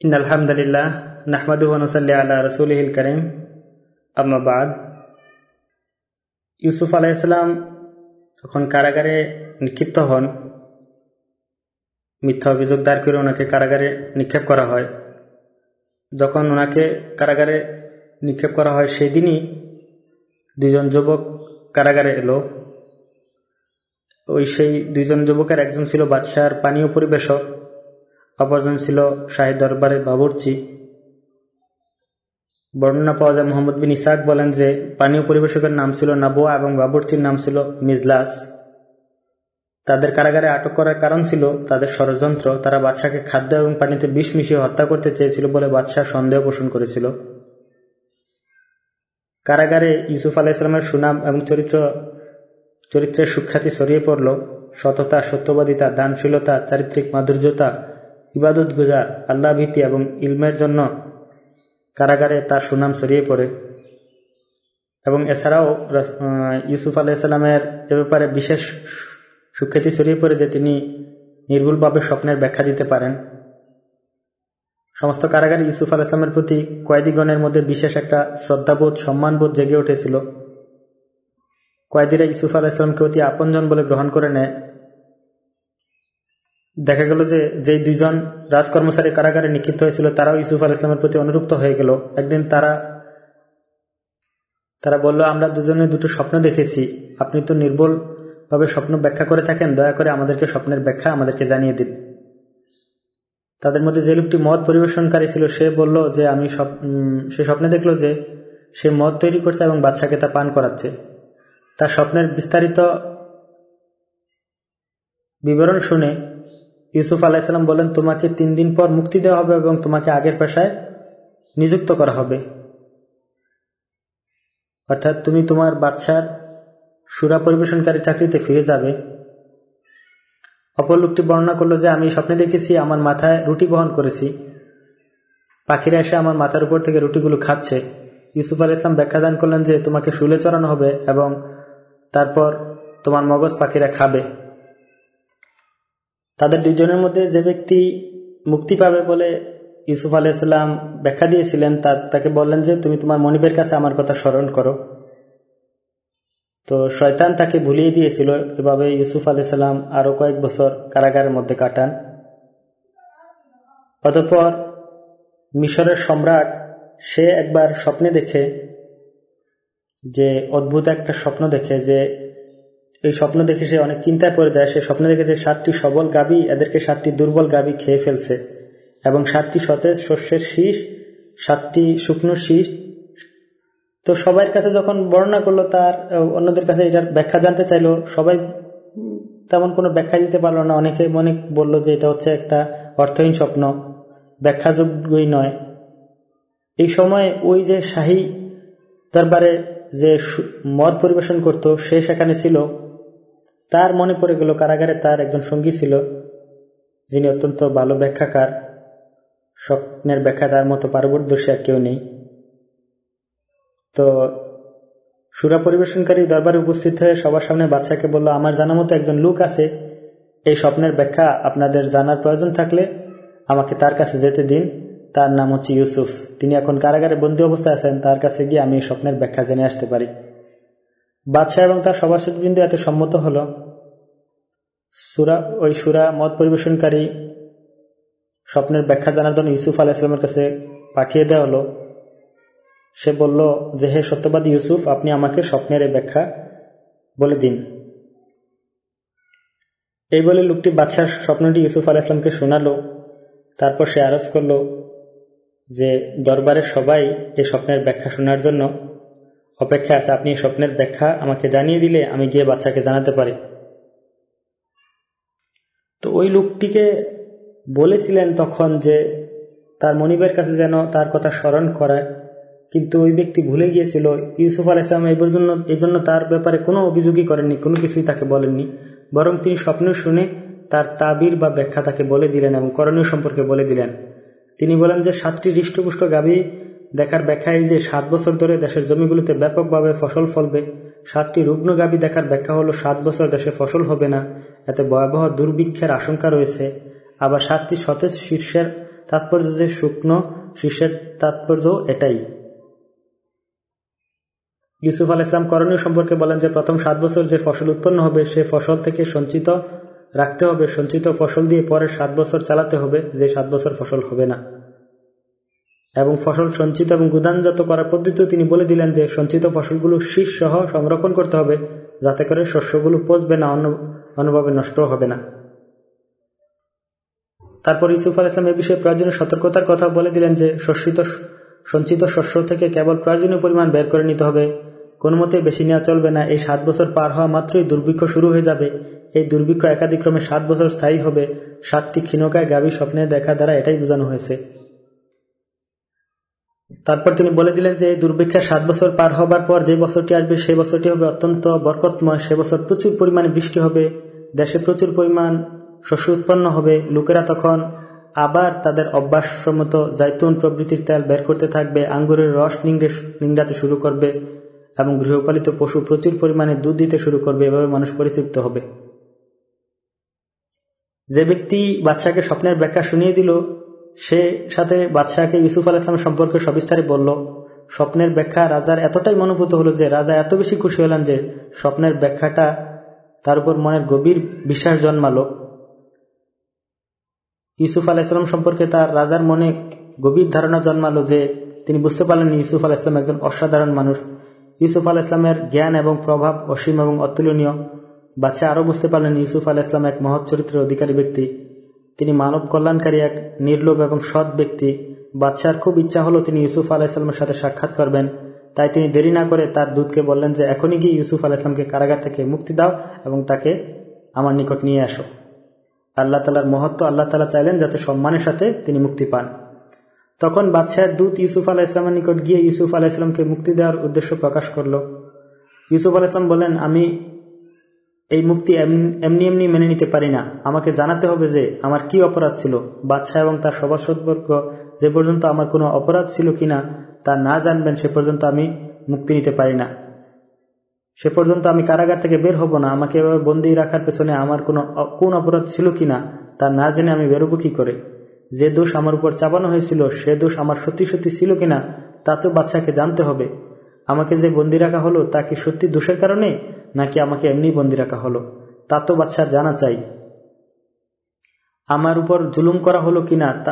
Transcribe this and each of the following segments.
In আলহামদুলিল্লাহ নাহমাদু ওয়ানুসাল্লি আলা রসুলহিল করিম আম্মাবাদ ইউসুফ আলাইসালাম যখন কারাগারে নিক্ষিপ্ত হন, মিথ্যা অভিযোগ দাঁড় করে ওনাকে কারাগারে নিক্ষেপ করা হয়। যখন ওনাকে কারাগারে নিক্ষেপ করা হয় সেই দিনই দুইজন যুবক কারাগারে এলো। ওই সেই দুইজন যুবকের একজন ছিল বাদশাহর পানীয় পরিবেশক। অপরজন ছিল শাহী দরবারে বাবুরচি। বর্ণনা পাওয়া যায় মোহাম্মদ বিন ইসাক বলেন যে, পানীয় পরিবেশকের নাম ছিল নাবোয়া এবং বাবুরচির নাম ছিল মিজলাস। তাদের কারাগারে আটক করার কারণ ছিল তাদের ষড়যন্ত্র। তারা বাদশাকে খাদ্য এবং পানিতে বিষ মিশিয়ে হত্যা করতে চেয়েছিল বলে বাদশাহ সন্দেহ পোষণ করেছিল। কারাগারে ইউসুফ আলাইসলামের সুনাম এবং চরিত্র, চরিত্রের সুখ্যাতি ছড়িয়ে পড়ল। সততা, সত্যবাদিতা, দানশীলতা, চারিত্রিক মাধুর্যতা ইবাদত গুজার আল্লাহ ভীতি এবং ইলমের জন্য কারাগারে তার সুনাম ছড়িয়ে পড়ে। এবং এছাড়াও ইউসুফ আলাইসাল্লামের এ ব্যাপারে বিশেষ সুখ্যাতি ছড়িয়ে পড়ে যে তিনি নির্ভুলভাবে স্বপ্নের ব্যাখ্যা দিতে পারেন। সমস্ত কারাগারে ইউসুফ আলাইসলামের প্রতি কয়েদিগণের মধ্যে বিশেষ একটা শ্রদ্ধাবোধ, সম্মানবোধ জেগে উঠেছিল। কয়েদিরা ইউসুফ আলাইসলামকে অতি আপনজন বলে গ্রহণ করে নেয়। দেখা গেল যে যে দুইজন রাজকর্মচারী কারাগারে নিক্ষিপ্ত হয়েছিল, তারাও ইউসুফ আল ইসলামের প্রতি অনুরুক্ত হয়ে গেল। একদিন তারা তারা বলল, আমরা দুজনে দুটো স্বপ্ন দেখেছি। আপনি তো নির্বল ভাবে স্বপ্ন ব্যাখ্যা করে থাকেন, দয়া করে আমাদেরকে স্বপ্নের ব্যাখ্যা আমাদেরকে জানিয়ে দিন। তাদের মধ্যে যে লোকটি মদ পরিবেশনকারী ছিল, সে বলল যে, আমি সে স্বপ্নে দেখল যে সে মদ তৈরি করছে এবং বাচ্চাকে তা পান করাচ্ছে। তার স্বপ্নের বিস্তারিত বিবরণ শুনে ইউসুফ আলাহিসাল্লাম বলেন, তোমাকে তিন দিন পর মুক্তি দেওয়া হবে এবং তোমাকে আগের পেশায় নিযুক্ত করা হবে। অর্থাৎ তুমি তোমার বাচ্চার সুরা পরিবেশনকারী চাকরিতে ফিরে যাবে। অপর লোকটি বর্ণনা করল যে, আমি স্বপ্নে দেখেছি, আমার মাথায় রুটি বহন করেছি। পাখিরা এসে আমার মাথার উপর থেকে রুটিগুলো খাচ্ছে। ইউসুফ আল ইসলাম ব্যাখ্যা দান করলেন যে, তোমাকে শুলে চড়ানো হবে এবং তারপর তোমার মগজ পাখিরা খাবে। তাদের দুজনের মধ্যে যে ব্যক্তি মুক্তি পাবে বলে ইউসুফ আলাইসাল্লাম ব্যাখ্যা দিয়েছিলেন তাকে বললেন যে, তুমি তোমার মনিবের কাছে আমার কথা স্মরণ করো। তো শয়তান তাকে ভুলিয়ে দিয়েছিল। এভাবে ইউসুফ আলাইসাল্লাম আরও কয়েক বছর কারাগারের মধ্যে কাটান। অতঃপর মিশরের সম্রাট, সে একবার স্বপ্নে দেখে যে, অদ্ভুত একটা স্বপ্ন দেখে যে এই স্বপ্ন দেখে সে অনেক চিন্তায় পড়ে যায়। সে স্বপ্ন দেখে যে সাতটি সবল গাবি এদেরকে সাতটি দুর্বল গাবি খেয়ে ফেলছে এবং সাতটি সতেজ শস্যের শীষ, সাতটি শুকনো শীষ। তো সবার কাছে যখন বর্ণনা করল তার অন্যদের কাছে এটার ব্যাখ্যা জানতে চাইলো, সবাই তেমন কোনো ব্যাখ্যা দিতে পারল না। অনেকে মনে বলল যে এটা হচ্ছে একটা অর্থহীন স্বপ্ন, ব্যাখ্যাযোগ্যই নয়। এই সময় ওই যে শাহী দরবারে যে মদ পরিবেশন করত, সে সেখানে ছিল। তার মনে পড়ে গেল কারাগারে তার একজন সঙ্গী ছিল, যিনি অত্যন্ত ভালো ব্যাখ্যাকার, স্বপ্নের ব্যাখ্যা তার মতো পারবর্দর্শী আর কেউ নেই। তো সুরা পরিবেশনকারী দরবারে উপস্থিত হয়ে সবার সামনে বাচ্চাকে বলল, আমার জানা মতো একজন লোক আছে, এই স্বপ্নের ব্যাখ্যা আপনাদের জানার প্রয়োজন থাকলে আমাকে তার কাছে যেতে দিন। তার নাম হচ্ছে ইউসুফ। তিনি এখন কারাগারে বন্দী অবস্থায় আছেন, তার কাছে গিয়ে আমি এই স্বপ্নের ব্যাখ্যা জেনে আসতে পারি। বাদশাহ এবং তার সভাসদবৃন্দ এত সম্মত হল। সুরা, ওই সুরা মত পরিবেশনকারী স্বপ্নের ব্যাখ্যা জানার জন্য ইউসুফ আলাহিসামের কাছে পাঠিয়ে দেওয়া হলো। সে বলল, যে হে সত্যবাদী ইউসুফ, আপনি আমাকে স্বপ্নের এই ব্যাখ্যা বলে দিন। এই বলে লোকটি বাচ্চার স্বপ্নটি ইউসুফ আলাহিসামকে শোনালো। তারপর সে আরজ করল যে দরবারের সবাই এই স্বপ্নের ব্যাখ্যা শোনার জন্য অপেক্ষা আছে, আপনি স্বপ্নের ব্যাখ্যা আমাকে জানিয়ে দিলে আমি গিয়ে বাচ্চাকে জানাতে পারি। তো ওই লোকটিকে বলেছিলেন তখন যে, তার মনিবের কাছে যেন তার কথা স্মরণ করায়। কিন্তু ওই ব্যক্তি ভুলে গিয়েছিল। ইউসুফ আল ইসলাম এবার জন্য এই জন্য তার ব্যাপারে কোনো অভিযোগই করেননি, কোনো কিছুই তাকে বলেননি। বরং তিনি স্বপ্ন শুনে তার তাবির বা ব্যাখ্যা তাকে বলে দিলেন এবং করণীয় সম্পর্কে বলে দিলেন। তিনি বলেন যে, সাতটি হৃষ্টপুষ্ট গাভী দেখার ব্যাখ্যা এই যে সাত বছর ধরে দেশের জমিগুলোতে ব্যাপকভাবে ফসল ফলবে, সাতটি রুগ্ন গাভী দেখার ব্যাখ্যা হলো সাত বছর দেশে ফসল হবে না, এতে ভয়াবহ দুর্ভিক্ষের আশঙ্কা রয়েছে। আবার সাতটি সতেজ শীর্ষের তাৎপর্য যে শুকনো শীর্ষের তাৎপর্য এটাই। ইউসুফ আল ইসলাম করণীয় সম্পর্কে বলেন যে, প্রথম সাত বছর যে ফসল উৎপন্ন হবে, সে ফসল থেকে সঞ্চিত রাখতে হবে, সঞ্চিত ফসল দিয়ে পরে সাত বছর চালাতে হবে, যে সাত বছর ফসল হবে না। এবং ফসল সঞ্চিত এবং গুদানজাত করার পদ্ধতিও তিনি বলে দিলেন যে সঞ্চিত ফসলগুলো শীষ সহ সংরক্ষণ করতে হবে, যাতে করে শস্যগুলো পচবে না, অন্য অন্যভাবে নষ্ট হবে না। তারপর ইসুফ আল ইসলাম এ বিষয়ে প্রয়োজনীয় সতর্কতার কথা বলে দিলেন যে শস্যিত সঞ্চিত শস্য থেকে কেবল প্রয়োজনীয় পরিমাণ বের করে নিতে হবে। কোনো মতে বেশি নেওয়া চলবে না। এই সাত বছর পার হওয়া মাত্রই দুর্ভিক্ষ শুরু হয়ে যাবে। এই দুর্ভিক্ষ একাধিক্রমে সাত বছর স্থায়ী হবে। সাতটি ক্ষীণকায় গাভী স্বপ্নে দেখা দ্বারা এটাই বোঝানো হয়েছে। তারপর তিনি বলে দিলেন যে, এই দুর্ভিক্ষের সাত বছর পার হবার পর যে বছরটি আসবে, সেই বছরটি হবে অত্যন্ত বরকতময়। সে বছর প্রচুর পরিমাণে বৃষ্টি হবে, দেশে প্রচুর পরিমাণ শস্য উৎপন্ন হবে। লোকেরা তখন আবার তাদের অভ্যাসমত জাইতুন প্রভৃতির তেল বের করতে থাকবে, আঙ্গুরের রস নিংড়ে নিংড়াতে শুরু করবে এবং গৃহপালিত পশু প্রচুর পরিমাণে দুধ দিতে শুরু করবে। এভাবে মানুষ পরিতৃপ্ত হবে। যে ব্যক্তি বাচ্চাকে স্বপ্নের ব্যাখ্যা শুনিয়ে দিল সে সাথে বাদশাহকে ইউসুফ আল সম্পর্কে সবিস্তারে বলল, স্বপ্নের ব্যাখ্যা রাজার এতটাই মনোভূত হলো যে রাজা এত বেশি খুশি হলেন যে স্বপ্নের ব্যাখ্যাটা তার উপর মনের গভীর বিশ্বাস জন্মালো। ইউসুফ আল ইসলাম সম্পর্কে তার রাজার মনে গভীর ধারণা জন্মালো যে তিনি বুঝতে পারলেন ইউসুফ আল ইসলাম একজন অসাধারণ মানুষ। ইউসুফ আল ইসলামের জ্ঞান এবং প্রভাব অসীম এবং অতুলনীয়। বাচ্চা আরও বুঝতে পারলেন ইউসুফ আল ইসলাম এক মহৎ চরিত্রের অধিকারী ব্যক্তি। তিনি মানব কল্যাণকারী এক নির্লোভ এবং সৎ ব্যক্তি। বাদশার খুব ইচ্ছা হলো তিনি ইউসুফ আলাহিসাল্লামের সাথে সাক্ষাৎ করবেন। তাই তিনি দেরি না করে তার দূতকে বললেন যে, এখনই গিয়ে ইউসুফ আলাহিসামকে কারাগার থেকে মুক্তি দাও এবং তাকে আমার নিকট নিয়ে আসো। আল্লাহ তালার মহত্ব আল্লাহ তালা চাইলেন যাতে সম্মানের সাথে তিনি মুক্তি পান। তখন বাদশাহের দূত ইউসুফ আলাহ ইসলামের নিকট গিয়ে ইউসুফ আলাহ ইসলামকে মুক্তি দেওয়ার উদ্দেশ্য প্রকাশ করল। ইউসুফ আলাহ ইসলাম বলেন আমি এই মুক্তি এমনি এমনি মেনে নিতে পারি না। আমাকে জানাতে হবে যে আমার কি অপরাধ ছিল, বাদশাহ এবং তার সভাসদবর্গ যে পর্যন্ত আমার কোনো অপরাধ ছিল কিনা তা না জানবেন, সে পর্যন্ত আমি মুক্তি নিতে পারি না। সে পর্যন্ত আমি কারাগার থেকে বের হব না। আমাকে এভাবে বন্দি রাখার পেছনে আমার কোনো কোন অপরাধ ছিল কিনা তা না জেনে আমি বেরোবো কি করে? যে দোষ আমার উপর চাপানো হয়েছিল, সে দোষ আমার সত্যি সত্যি ছিল কিনা তা তো বাচ্চাকে জানতে হবে। আমাকে যে বন্দি রাখা হলো তা কি সত্যি দোষের কারণে? নাকি আমাকে এমনি বন্দি রাখা হলো? তা তো বাচ্চার জানা চাই। আমার উপর জুলুম করা হলো কিনা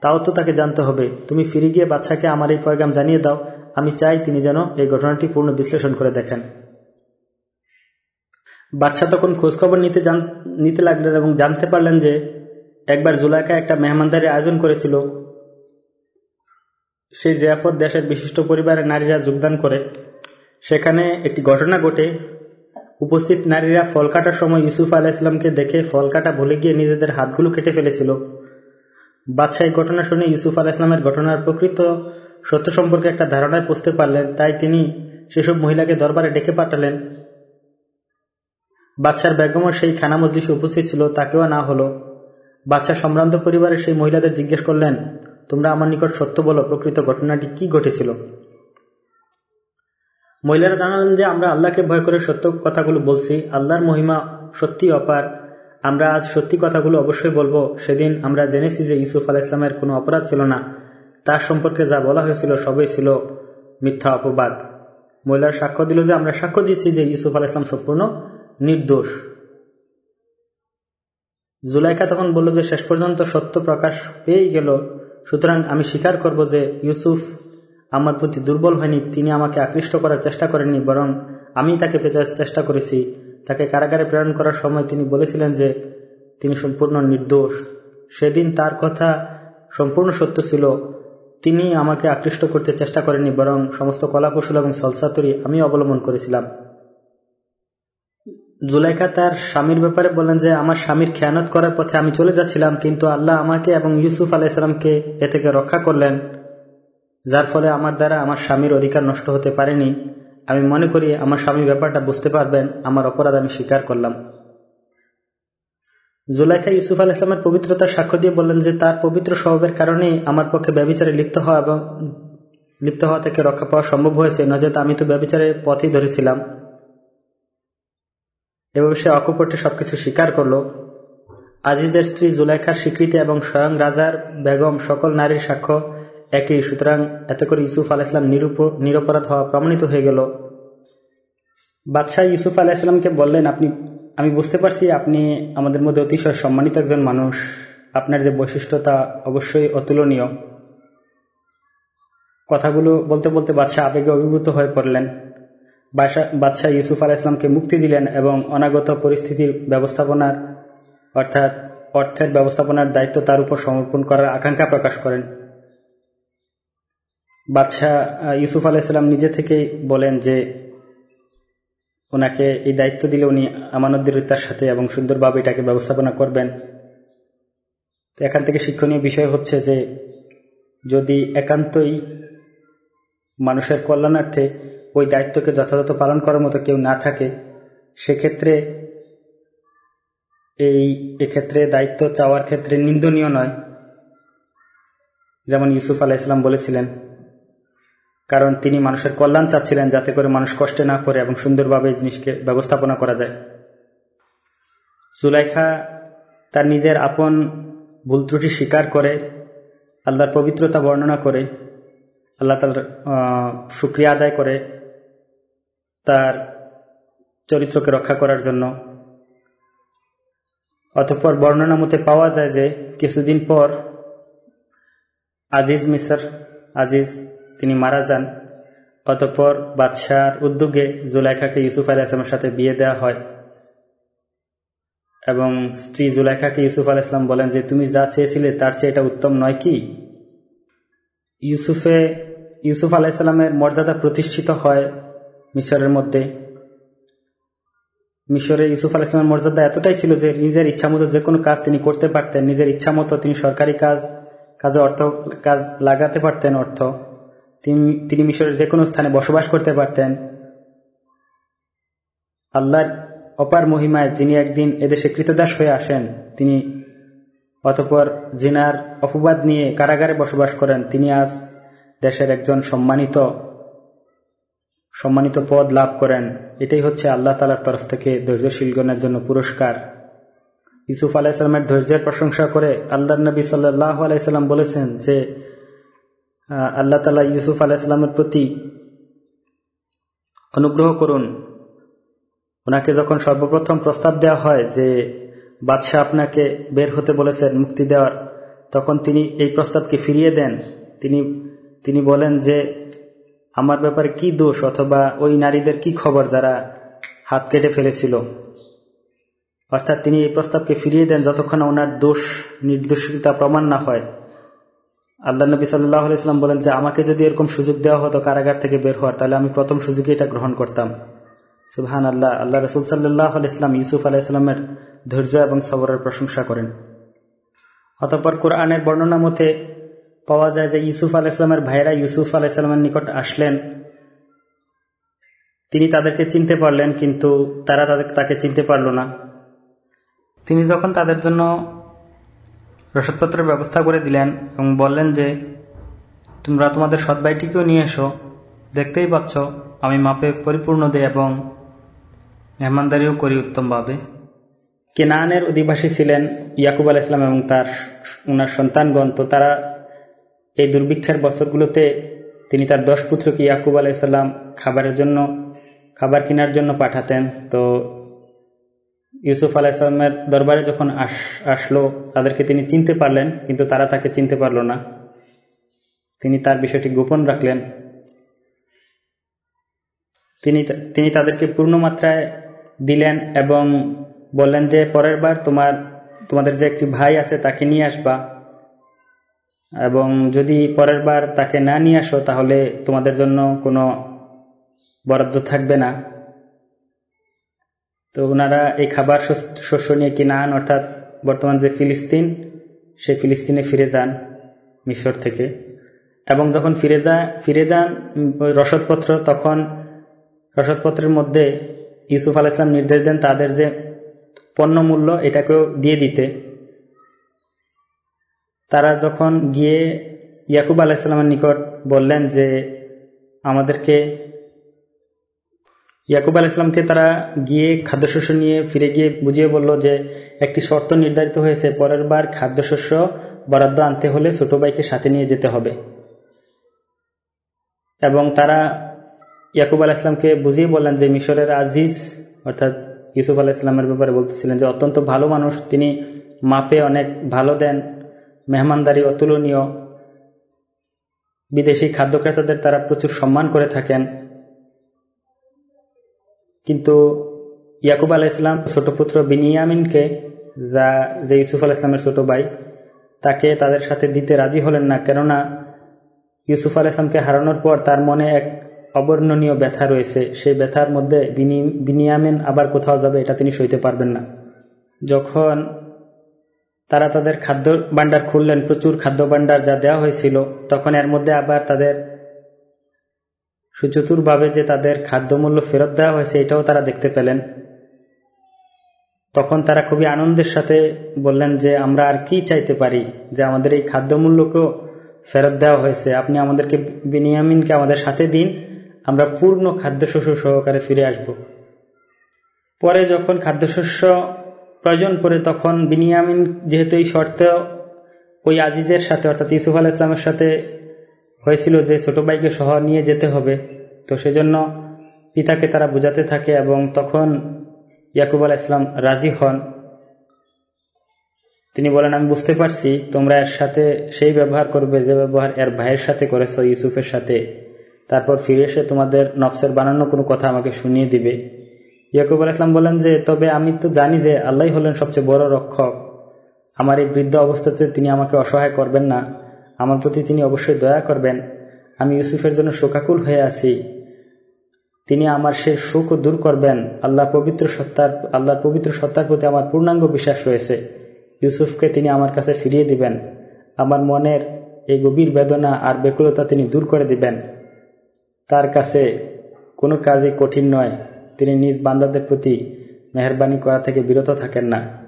তাও তো তাকে জানতে হবে। তুমি ফিরে গিয়ে বাচ্চাকে আমার এই পয়গাম জানিয়ে দাও। আমি চাই তিনি যেন এই ঘটনাটি পূর্ণ বিশ্লেষণ করে দেখেন। বাচ্চা তখন খোঁজখবর নিতে নিতে লাগলেন এবং জানতে পারলেন যে একবার জুলাইকা একটা মেহমানদারি আয়োজন করেছিল। সেই জিয়াফত দেশের বিশিষ্ট পরিবারের নারীরা যোগদান করে। সেখানে একটি ঘটনা ঘটে। উপস্থিত নারীরা ফল কাটার সময় ইউসুফ আলাহ ইসলামকে দেখে ফল কাটা ভুলে গিয়ে নিজেদের হাতগুলো কেটে ফেলেছিল। বাদশাহ ঘটনা শুনে ইউসুফ আলাহ ইসলামের ঘটনার প্রকৃত সত্য সম্পর্কে একটা ধারণায় পুষতে পারলেন, তাই তিনি সেসব মহিলাকে দরবারে ডেকে পাঠালেন। বাচ্চার বেগমও সেই খানা মজলিসে উপস্থিত ছিল, তাকেও না হলো। বাচ্চা সম্ভ্রান্ত পরিবারের সেই মহিলাদের জিজ্ঞেস করলেন, তোমরা আমার নিকট সত্য বলো, প্রকৃত ঘটনাটি কি ঘটেছিল? মহিলারা জানালেন যে, আমরা আল্লাহকে ভয় করে সত্য কথাগুলো বলছি, আল্লাহর মহিমা সত্যি অপার। আমরা আজ সত্যি কথাগুলো অবশ্যই বলব। সেদিন আমরা জেনেছি যে ইউসুফ আলাহ ইসলামের কোনো অপরাধ ছিল না। তার সম্পর্কে যা বলা হয়েছিল, সবই ছিল মিথ্যা, অপবাদ। মহিলার সাক্ষ্য দিল যে, আমরা সাক্ষ্য দিচ্ছি যে ইউসুফ আলাহ ইসলাম সম্পূর্ণ নির্দোষ। জুলাইকা তখন বলল যে, শেষ পর্যন্ত সত্য প্রকাশ পেয়েই গেল। সুতরাং আমি স্বীকার করব যে, ইউসুফ আমার প্রতি দুর্বল হয়নি, তিনি আমাকে আকৃষ্ট করার চেষ্টা করেননি, বরং আমি তাকে পেতে চেষ্টা করেছি। তাকে কারাগারে প্রেরণ করার সময় তিনি বলেছিলেন যে, তিনি সম্পূর্ণ নির্দোষ। সেদিন তার কথা সম্পূর্ণ সত্য ছিল। তিনি আমাকে আকৃষ্ট করতে চেষ্টা করেননি, বরং সমস্ত কলাকৌশল এবং সলসাতরি আমি অবলম্বন করেছিলাম। জুলাইকা তার স্বামীর ব্যাপারে বলেন যে, আমার স্বামীর খেয়ানত করার পথে আমি চলে যাচ্ছিলাম, কিন্তু আল্লাহ আমাকে এবং ইউসুফ আলাইসালামকে এ থেকে রক্ষা করলেন। যার ফলে আমার দ্বারা আমার স্বামীর অধিকার নষ্ট হতে পারেনি, আমি মনে করি আমার স্বামী ব্যাপারটা বুঝতে পারবেন, আমার অপরাধ আমি স্বীকার করলাম। জুলাইখা ইউসুফ আল ইসলামের পবিত্রতার সাক্ষ্য দিয়ে বললেন যে, তার পবিত্র স্বভাবের কারণেই আমার পক্ষে ব্যবচারে লিপ্ত হওয়া এবং লিপ্ত হওয়া থেকে রক্ষা পাওয়া সম্ভব হয়েছে নজেত আমি তো ব্যবচারের পথেই ধরেছিলাম। এভাবে সে অকপটে সবকিছু স্বীকার করল। আজিজের স্ত্রী জুলাইখার স্বীকৃতি এবং স্বয়ং রাজার বেগম সকল নারীর সাক্ষ্য একই সুতরাং এত করে ইউসুফ আলাইসলাম নিরপরাধ হওয়া প্রমাণিত হয়ে গেল। বাদশাহ ইউসুফ আলাইসলামকে বললেন, আপনি, আমি বুঝতে পারছি আপনি আমাদের মধ্যে অতিশয় সম্মানিত একজন মানুষ। আপনার যে বৈশিষ্ট্য তা অবশ্যই অতুলনীয়। কথাগুলো বলতে বলতে বাদশাহ আবেগে অভিভূত হয়ে পড়লেন। বাদশাহ ইউসুফ আলাহ ইসলামকে মুক্তি দিলেন এবং অনাগত পরিস্থিতির ব্যবস্থাপনার, অর্থাৎ অর্থের ব্যবস্থাপনার দায়িত্ব তার উপর সমর্পণ করার আকাঙ্ক্ষা প্রকাশ করেন। বাদশাহ ইউসুফ আলাইসাল্লাম নিজে থেকেই বলেন যে, ওনাকে এই দায়িত্ব দিলে উনি আমানতদৃতার সাথে এবং সুন্দরভাবে এটাকে ব্যবস্থাপনা করবেন। তো এখান থেকে শিক্ষণীয় বিষয় হচ্ছে যে, যদি একান্তই মানুষের কল্যাণার্থে ওই দায়িত্বকে যথাযথ পালন করার মতো কেউ না থাকে, সেক্ষেত্রে এই, এক্ষেত্রে দায়িত্ব চাওয়ার ক্ষেত্রে নিন্দনীয় নয়। যেমন ইউসুফ আলাহ ইসলাম বলেছিলেন কারণ তিনি মানুষের কল্যাণ চাচ্ছিলেন যাতে করে মানুষ কষ্টে না পড়ে এবং সুন্দরভাবে জিনিসকে ব্যবস্থাপনা করা যায়। সুলাইখা তার নিজের আপন ভুল ত্রুটি স্বীকার করে, আল্লাহর পবিত্রতা বর্ণনা করে, আল্লাহ তাল সুক্রিয়া আদায় করে তার চরিত্রকে রক্ষা করার জন্য। অতঃপর বর্ণনা মতে পাওয়া যায় যে কিছুদিন পর আজিজ মিসর, আজিজ তিনি মারা যান। অতঃপর বাদশাহর উদ্যোগে জুলাইখাকে ইউসুফ আলাহ ইসলামের সাথে বিয়ে দেওয়া হয়। এবং স্ত্রী জুলাইখাকে ইউসুফ আলাহ ইসলাম বলেন যে, তুমি যা চেয়েছিলে তার চেয়ে এটা উত্তম নয় কি? ইউসুফে, ইউসুফ আলাহিসাল্লামের মর্যাদা প্রতিষ্ঠিত হয় মিশরের মধ্যে। মিশরে ইউসুফ আলাইসলামের মর্যাদা এতটাই ছিল যে, নিজের ইচ্ছা মতো যে কোনো কাজ তিনি করতে পারতেন। নিজের ইচ্ছা মতো তিনি সরকারি কাজ, কাজে অর্থ, কাজ লাগাতে পারতেন অর্থ। তিনি মিশরের যে কোনো স্থানে বসবাস করতে পারতেন। আল্লাহর অপার মহিমায় যিনি একদিন এদেশে কৃতদাস হয়ে আসেন, তিনি অতপর জিনার অপবাদ নিয়ে কারাগারে বসবাস করেন। তিনি আজ দেশের একজন সম্মানিত সম্মানিত পদ লাভ করেন। এটাই হচ্ছে আল্লাহ তালার তরফ থেকে ধৈর্যশীলগণের জন্য পুরস্কার। ইসুফ আলাইসালামের ধৈর্যের প্রশংসা করে আল্লাহ নবী সাল্লাহ আলাইসাল্লাম বলেছেন যে আল্লাহ তালা ইউসুফ আলাইসাল্লামের প্রতি অনুগ্রহ করুন। ওনাকে যখন সর্বপ্রথম প্রস্তাব দেওয়া হয় যে বাদশাহ আপনাকে বের হতে বলেছেন মুক্তি দেওয়ার, তখন তিনি এই প্রস্তাবকে ফিরিয়ে দেন। তিনি তিনি বলেন যে, আমার ব্যাপারে কি দোষ অথবা ওই নারীদের কি খবর যারা হাত কেটে ফেলেছিল? অর্থাৎ তিনি এই প্রস্তাবকে ফিরিয়ে দেন যতক্ষণ ওনার দোষ, নির্দোষিতা প্রমাণ না হয়। আল্লাহ নবী সাল্লাহ ইসলাম বলেন যে, আমাকে যদি এরকম সুযোগ দেওয়া হতো কারাগার থেকে বের হওয়ার, তাহলে আমি প্রথম সুযোগে এটা গ্রহণ করতাম। সুবহান আল্লাহ আল্লাহ রসুল সাল্লাহ ইসলাম ইউসুফ আলাহিসাল্লামের ধৈর্য এবং সবরের প্রশংসা করেন। অতপর কোরআনের বর্ণনা মতে পাওয়া যায় যে, ইউসুফ আলাইসলামের ভাইরা ইউসুফ আলাইসালামের নিকট আসলেন। তিনি তাদেরকে চিনতে পারলেন, কিন্তু তারা তাদের, তাকে চিনতে পারল না। তিনি যখন তাদের জন্য রসদপত্রের ব্যবস্থা করে দিলেন এবং বললেন যে, তোমরা তোমাদের সৎ ভাইটিকেও নিয়ে এসো। দেখতেই পাচ্ছ, আমি মাপে পরিপূর্ণ দেই এবং মেহমানদারিও করি উত্তমভাবে। কেনানের অধিবাসী ছিলেন ইয়াকুব আলাহ ইসলাম এবং তার ওনার সন্তানগণ। তো তারা এই দুর্ভিক্ষের বছরগুলোতে তিনি তার দশ পুত্রকে ইয়াকুব আলাইসাল্লাম খাবারের জন্য, খাবার কেনার জন্য পাঠাতেন। তো ইউসুফ আলাইসাল্লামের দরবারে যখন আস, আসলো, তাদেরকে তিনি চিনতে পারলেন, কিন্তু তারা তাকে চিনতে পারল না। তিনি তার বিষয়টি গোপন রাখলেন। তিনি তিনি তাদেরকে পূর্ণমাত্রায় দিলেন এবং বললেন যে, পরের বার তোমার, তোমাদের যে একটি ভাই আছে তাকে নিয়ে আসবা। এবং যদি পরের বার তাকে না নিয়ে আসো, তাহলে তোমাদের জন্য কোনো বরাদ্দ থাকবে না। তো ওনারা এই খাবার শস্য নিয়ে কিনান অর্থাৎ বর্তমান যে ফিলিস্তিন সে ফিলিস্তিনে ফিরে যান মিশর থেকে। এবং যখন ফিরে যা, ফিরে যান ওই রসদপত্র, তখন রসদপত্রের মধ্যে ইউসুফ আল ইসলাম নির্দেশ দেন তাদের যে পণ্য মূল্য এটাকেও দিয়ে দিতে। তারা যখন গিয়ে ইয়াকুব আলাহিসাল্লামের নিকট বললেন যে, আমাদেরকে ইয়াকুব আল ইসলামকে তারা গিয়ে খাদ্যশস্য নিয়ে ফিরে গিয়ে বুঝিয়ে বলল যে, একটি শর্ত নির্ধারিত হয়েছে, পরের বার খাদ্যশস্য বরাদ্দ আনতে হলে ছোট ভাইকে সাথে নিয়ে যেতে হবে। এবং তারা ইয়াকুব আল ইসলামকে বুঝিয়ে বললেন যে, মিশরের আজিজ, অর্থাৎ ইউসুফ আলাহ ইসলামের ব্যাপারে বলতেছিলেন যে, অত্যন্ত ভালো মানুষ, তিনি মাপে অনেক ভালো দেন, মেহমানদারি অতুলনীয়। বিদেশি খাদ্য ক্রেতাদের তারা প্রচুর সম্মান করে থাকেন। কিন্তু ইয়াকুব আলাহ ইসলাম ছোট পুত্র বিনিয়ামিনকে, যা, যে ইউসুফ আলাহ ইসলামের ছোট ভাই, তাকে তাদের সাথে দিতে রাজি হলেন না। কেননা ইউসুফ আলাহ ইসলামকে হারানোর পর তার মনে এক অবর্ণনীয় ব্যথা রয়েছে। সেই ব্যথার মধ্যে বিনিয়ামিন আবার কোথাও যাবে এটা তিনি সইতে পারবেন না। যখন তারা তাদের খাদ্য ভাণ্ডার খুললেন, প্রচুর খাদ্য ভাণ্ডার যা দেওয়া হয়েছিল, তখন এর মধ্যে আবার তাদের সুচতুরভাবে যে তাদের খাদ্যমূল্য ফেরত দেওয়া হয়েছে, এটাও তারা দেখতে পেলেন। তখন তারা খুবই আনন্দের সাথে বললেন যে, আমরা আর কি চাইতে পারি যে আমাদের এই খাদ্যমূল্যকেও ফেরত দেওয়া হয়েছে? আপনি আমাদেরকে বিনিয়ামিনকে আমাদের সাথে দিন, আমরা পূর্ণ খাদ্যশস্য সহকারে ফিরে আসব। পরে যখন খাদ্যশস্য প্রয়োজন পড়ে, তখন বিনিয়ামিন যেহেতু এই শর্তে ওই আজিজের সাথে, অর্থাৎ ইসুফ আল ইসলামের সাথে হয়েছিল যে ছোট ভাইকে শহর নিয়ে যেতে হবে। তো সেজন্য পিতাকে তারা বুঝাতে থাকে এবং তখন ইয়াকুব আল ইসলাম রাজি হন। তিনি বলেন, আমি বুঝতে পারছি তোমরা এর সাথে সেই ব্যবহার করবে যে ব্যবহার এর ভাইয়ের সাথে করেছ, ইউসুফের সাথে। তারপর ফিরে এসে তোমাদের নফসের বানানো কোনো কথা আমাকে শুনিয়ে দিবে। ইয়াকুব আল ইসলাম বলেন যে, তবে আমি তো জানি যে আল্লাহ হলেন সবচেয়ে বড় রক্ষক। আমার এই বৃদ্ধ অবস্থাতে তিনি আমাকে অসহায় করবেন না। আমার প্রতি তিনি অবশ্যই দয়া করবেন। আমি ইউসুফের জন্য শোকাকুল হয়ে আছি। তিনি আমার সে শোকও দূর করবেন। আল্লাহ পবিত্র সত্তার, আল্লাহর পবিত্র সত্তার প্রতি আমার পূর্ণাঙ্গ বিশ্বাস রয়েছে। ইউসুফকে তিনি আমার কাছে ফিরিয়ে দিবেন। আমার মনের এই গভীর বেদনা আর বেকুলতা তিনি দূর করে দিবেন। তার কাছে কোনো কাজই কঠিন নয়। তিনি নিজ বান্দাদের প্রতি মেহরবানি করা থেকে বিরত থাকেন না।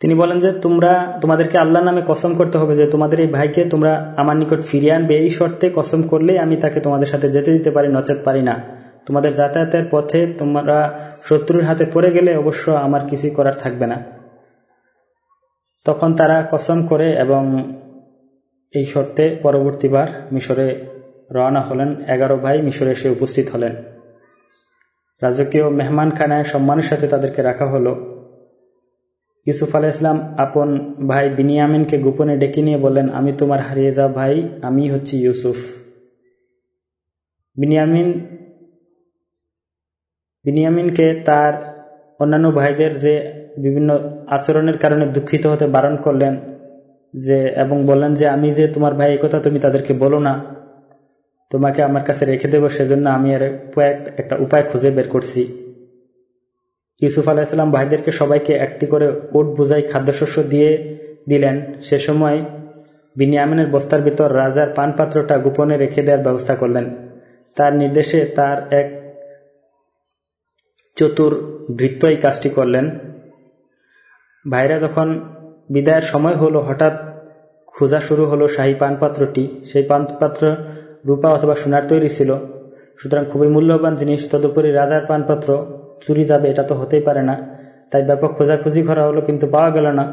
তিনি বলেন যে, তোমরা, তোমাদেরকে আল্লাহ নামে কসম করতে হবে যে, তোমাদের এই ভাইকে তোমরা আমার নিকট ফিরিয়ে আনবে। এই শর্তে কসম করলে আমি তাকে তোমাদের সাথে যেতে দিতে পারি, নচেত পারি না। তোমাদের যাতায়াতের পথে তোমরা শত্রুর হাতে পড়ে গেলে অবশ্য আমার কিছুই করার থাকবে না। তখন তারা কসম করে এবং এই শর্তে পরবর্তীবার মিশরে রওনা হলেন। এগারো ভাই মিশরে এসে উপস্থিত হলেন। রাজকীয় মেহমানখানায় সম্মানের সাথে তাদেরকে রাখা হলো। ইউসুফ আলাহ ইসলাম আপন ভাই বিনিয়ামিনকে গোপনে ডেকে নিয়ে বললেন, আমি তোমার হারিয়ে যাওয়া ভাই, আমি হচ্ছি ইউসুফ। বিনিয়ামিন, বিনিয়ামিনকে তার অন্যান্য ভাইদের যে বিভিন্ন আচরণের কারণে দুঃখিত হতে বারণ করলেন, যে, এবং বললেন যে, আমি যে তোমার ভাই কথা তুমি তাদেরকে বলো না। তোমাকে আমার কাছে রেখে দেবো, সেজন্য আমি আর একটা উপায় খুঁজে বের করছি। ইউসুফ আলাহিসাল্লাম ভাইদেরকে সবাইকে একটি করে ওট বোঝাই খাদ্যশস্য দিয়ে দিলেন। সে সময় বিনিয়ামিনের বস্তার ভিতর রাজার পানপাত্রটা গোপনে রেখে দেওয়ার ব্যবস্থা করলেন। তার নির্দেশে তার এক চতুর ভৃত্য এই কাজটি করলেন। ভাইরা যখন বিদায়ের সময় হলো, হঠাৎ খোঁজা শুরু হলো শাহী পানপাত্রটি। সেই পানপাত্র রূপা অথবা সোনার তৈরি ছিল। সুতরাং খুবই মূল্যবান জিনিস। তদুপরি রাজার পানপত্র চুরি যাবে, এটা তো হতেই পারে না। তাই ব্যাপক খোঁজাখুঁজি করা হলো, কিন্তু পাওয়া গেল না।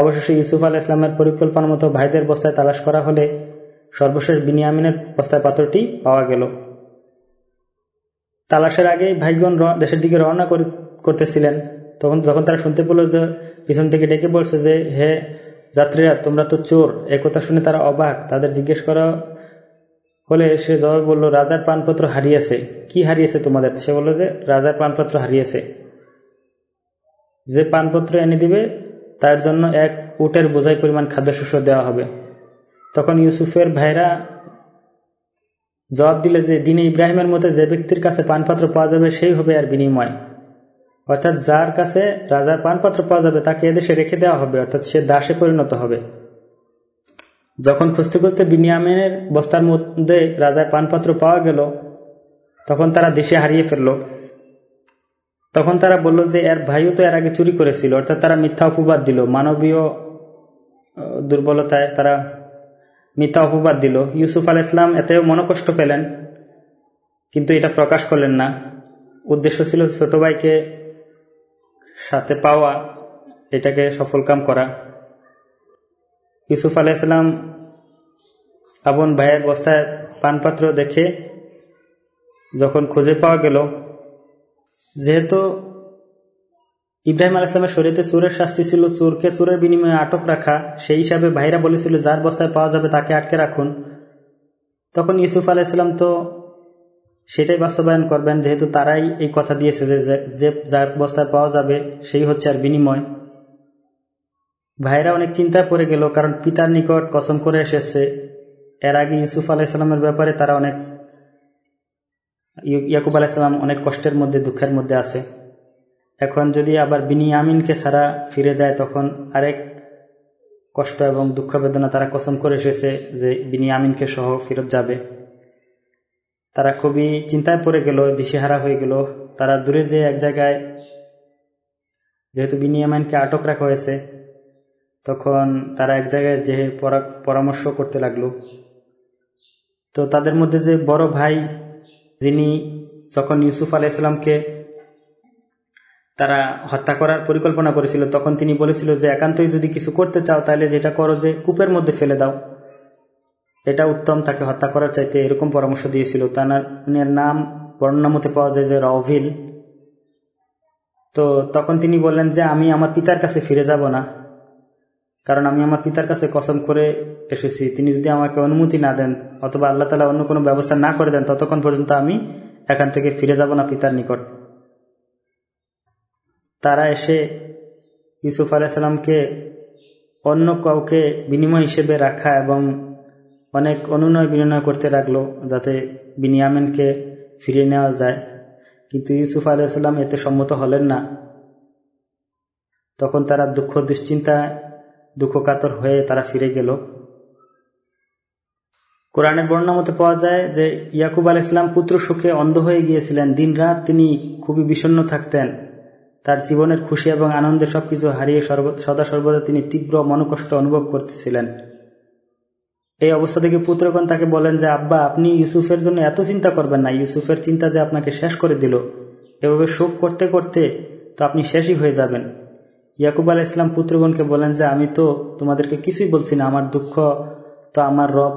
অবশেষে ইউসুফ আল ইসলামের পরিকল্পনা মতো ভাইদের বস্তায় তালাশ করা হলে সর্বশেষ বিনিয়ামিনের বস্তায় পাত্রটি পাওয়া গেল। তালাশের আগেই ভাইগণ দেশের দিকে রওনা করতেছিলেন। তখন যখন তারা শুনতে পেল যে পিছন থেকে ডেকে বলছে যে, হে যাত্রীরা, তোমরা তো চোর। একথা শুনে তারা অবাক। তাদের জিজ্ঞেস করা হলে সে জবাব বলল, রাজার প্রাণপত্র হারিয়েছে। কি হারিয়েছে তোমাদের? সে বলল যে, রাজার প্রাণপত্র হারিয়েছে। যে পানপত্র এনে দিবে, তার জন্য এক উটের বোঝাই পরিমাণ খাদ্যশস্য দেওয়া হবে। তখন ইউসুফের ভাইরা জবাব দিলে যে, দিনে ইব্রাহিমের মতো যে ব্যক্তির কাছে পানপাত্র পাওয়া যাবে, সেই হবে আর বিনিময়। অর্থাৎ যার কাছে রাজার পানপাত্র পাওয়া যাবে, তাকে এদেশে রেখে দেওয়া হবে। অর্থাৎ সে দাসে পরিণত হবে। যখন খুঁজতে খুঁজতে বিনিয়ামিনের বস্তার মধ্যে রাজার পানপাত্র পাওয়া গেল, তখন তারা দেশে হারিয়ে ফেলল। তখন তারা বলল যে, এর ভাইও তো এর আগে চুরি করেছিল। অর্থাৎ তারা মিথ্যা অপবাদ দিল। মানবীয় দুর্বলতায় তারা মিথ্যা অপবাদ দিল। ইউসুফ আল ইসলাম এতেও মনকষ্ট পেলেন, কিন্তু এটা প্রকাশ করলেন না। উদ্দেশ্য ছিল ছোট ভাইকে সাথে পাওয়া, এটাকে সফল কাম করা। ইউসুফ আলাইসালাম আপন ভাইয়ের বস্তায় পানপাত্র দেখে যখন খুঁজে পাওয়া গেল, যেহেতু ইব্রাহিম আলাইসলামের শরীরে চোরের শাস্তি ছিল, চোরকে চোরের বিনিময়ে আটক রাখা, সেই হিসাবে ভাইরা বলেছিল, যার বস্তায় পাওয়া যাবে তাকে আটকে রাখুন। তখন ইউসুফ আলাইসাল্লাম তো সেটাই বাস্তবায়ন করবেন, যেহেতু তারাই এই কথা দিয়েছে যে যার বস্তায় পাওয়া যাবে, সেই হচ্ছে আর বিনিময়। ভাইরা অনেক চিন্তায় পড়ে গেল, কারণ পিতার নিকট কসম করে এসেছে। এর আগে ইউসুফ আলাইসাল্লামের ব্যাপারে তারা অনেক ইয়াকুব আলাইসাল্লাম অনেক কষ্টের মধ্যে, দুঃখের মধ্যে আছে। এখন যদি আবার বিনিয়ামিনকে ছাড়া ফিরে যায়, তখন আরেক কষ্ট এবং দুঃখ বেদনা তারা কসম করে এসেছে যে বিনিয়ামিনকে সহ ফেরত যাবে। তারা খুবই চিন্তায় পড়ে গেল, দিশেহারা হয়ে গেল। তারা দূরে যে এক জায়গায়, যেহেতু বিনিয়ামিনকে আটক রাখা হয়েছে তখন তারা এক জায়গায় যে পরামর্শ করতে লাগল। তো তাদের মধ্যে যে বড় ভাই, যিনি যখন ইউসুফ আলাইসাল্লামকে তারা হত্যা করার পরিকল্পনা করেছিল, তখন তিনি বলেছিল যে, একান্তই যদি কিছু করতে চাও, তাহলে যেটা করো যে, কূপের মধ্যে ফেলে দাও। এটা উত্তম, তাকে হত্যা করার চাইতে এরকম পরামর্শ দিয়েছিল। তার নাম বর্ণনা মতে পাওয়া যায় যে রভিল তো তখন তিনি বললেন যে, আমি আমার পিতার কাছে ফিরে যাব না। কারণ আমি আমার পিতার কাছে কসম করে এসেছি। তিনি যদি আমাকে অনুমতি না দেন অথবা আল্লাহ তালা অন্য কোনো ব্যবস্থা না করে দেন, ততক্ষণ পর্যন্ত আমি এখান থেকে ফিরে যাব না পিতার নিকট। তারা এসে ইউসুফ আলাইসাল্লামকে অন্য কাউকে বিনিময় হিসেবে রাখা এবং অনেক অনুনয় বিনিময় করতে লাগল যাতে বিনিয়ামিনকে ফিরিয়ে নেওয়া যায়। কিন্তু ইউসুফ আলাইসাল্লাম এতে সম্মত হলেন না। তখন তারা দুঃখ দুশ্চিন্তা দুঃখকাতর হয়ে তারা ফিরে গেল। কোরআনের বর্ণনা মতে পাওয়া যায় যে, ইয়াকুব আল ইসলাম পুত্র সুখে অন্ধ হয়ে গিয়েছিলেন। দিন রাত তিনি খুবই বিষণ্ন থাকতেন। তার জীবনের খুশি এবং আনন্দে সবকিছু হারিয়ে সদা সর্বদা তিনি তীব্র মনকষ্ট অনুভব করতেছিলেন। এই অবস্থা থেকে পুত্রগণ তাকে বলেন যে, আব্বা, আপনি ইউসুফের জন্য এত চিন্তা করবেন না। ইউসুফের চিন্তা যে আপনাকে শেষ করে দিল। এভাবে শোক করতে করতে তো আপনি শেষই হয়ে যাবেন। ইয়াকুব আলাহ ইসলাম পুত্রগণকে বলেন যে, আমি তো তোমাদেরকে কিছুই বলছি না, আমার দুঃখ তো আমার রব,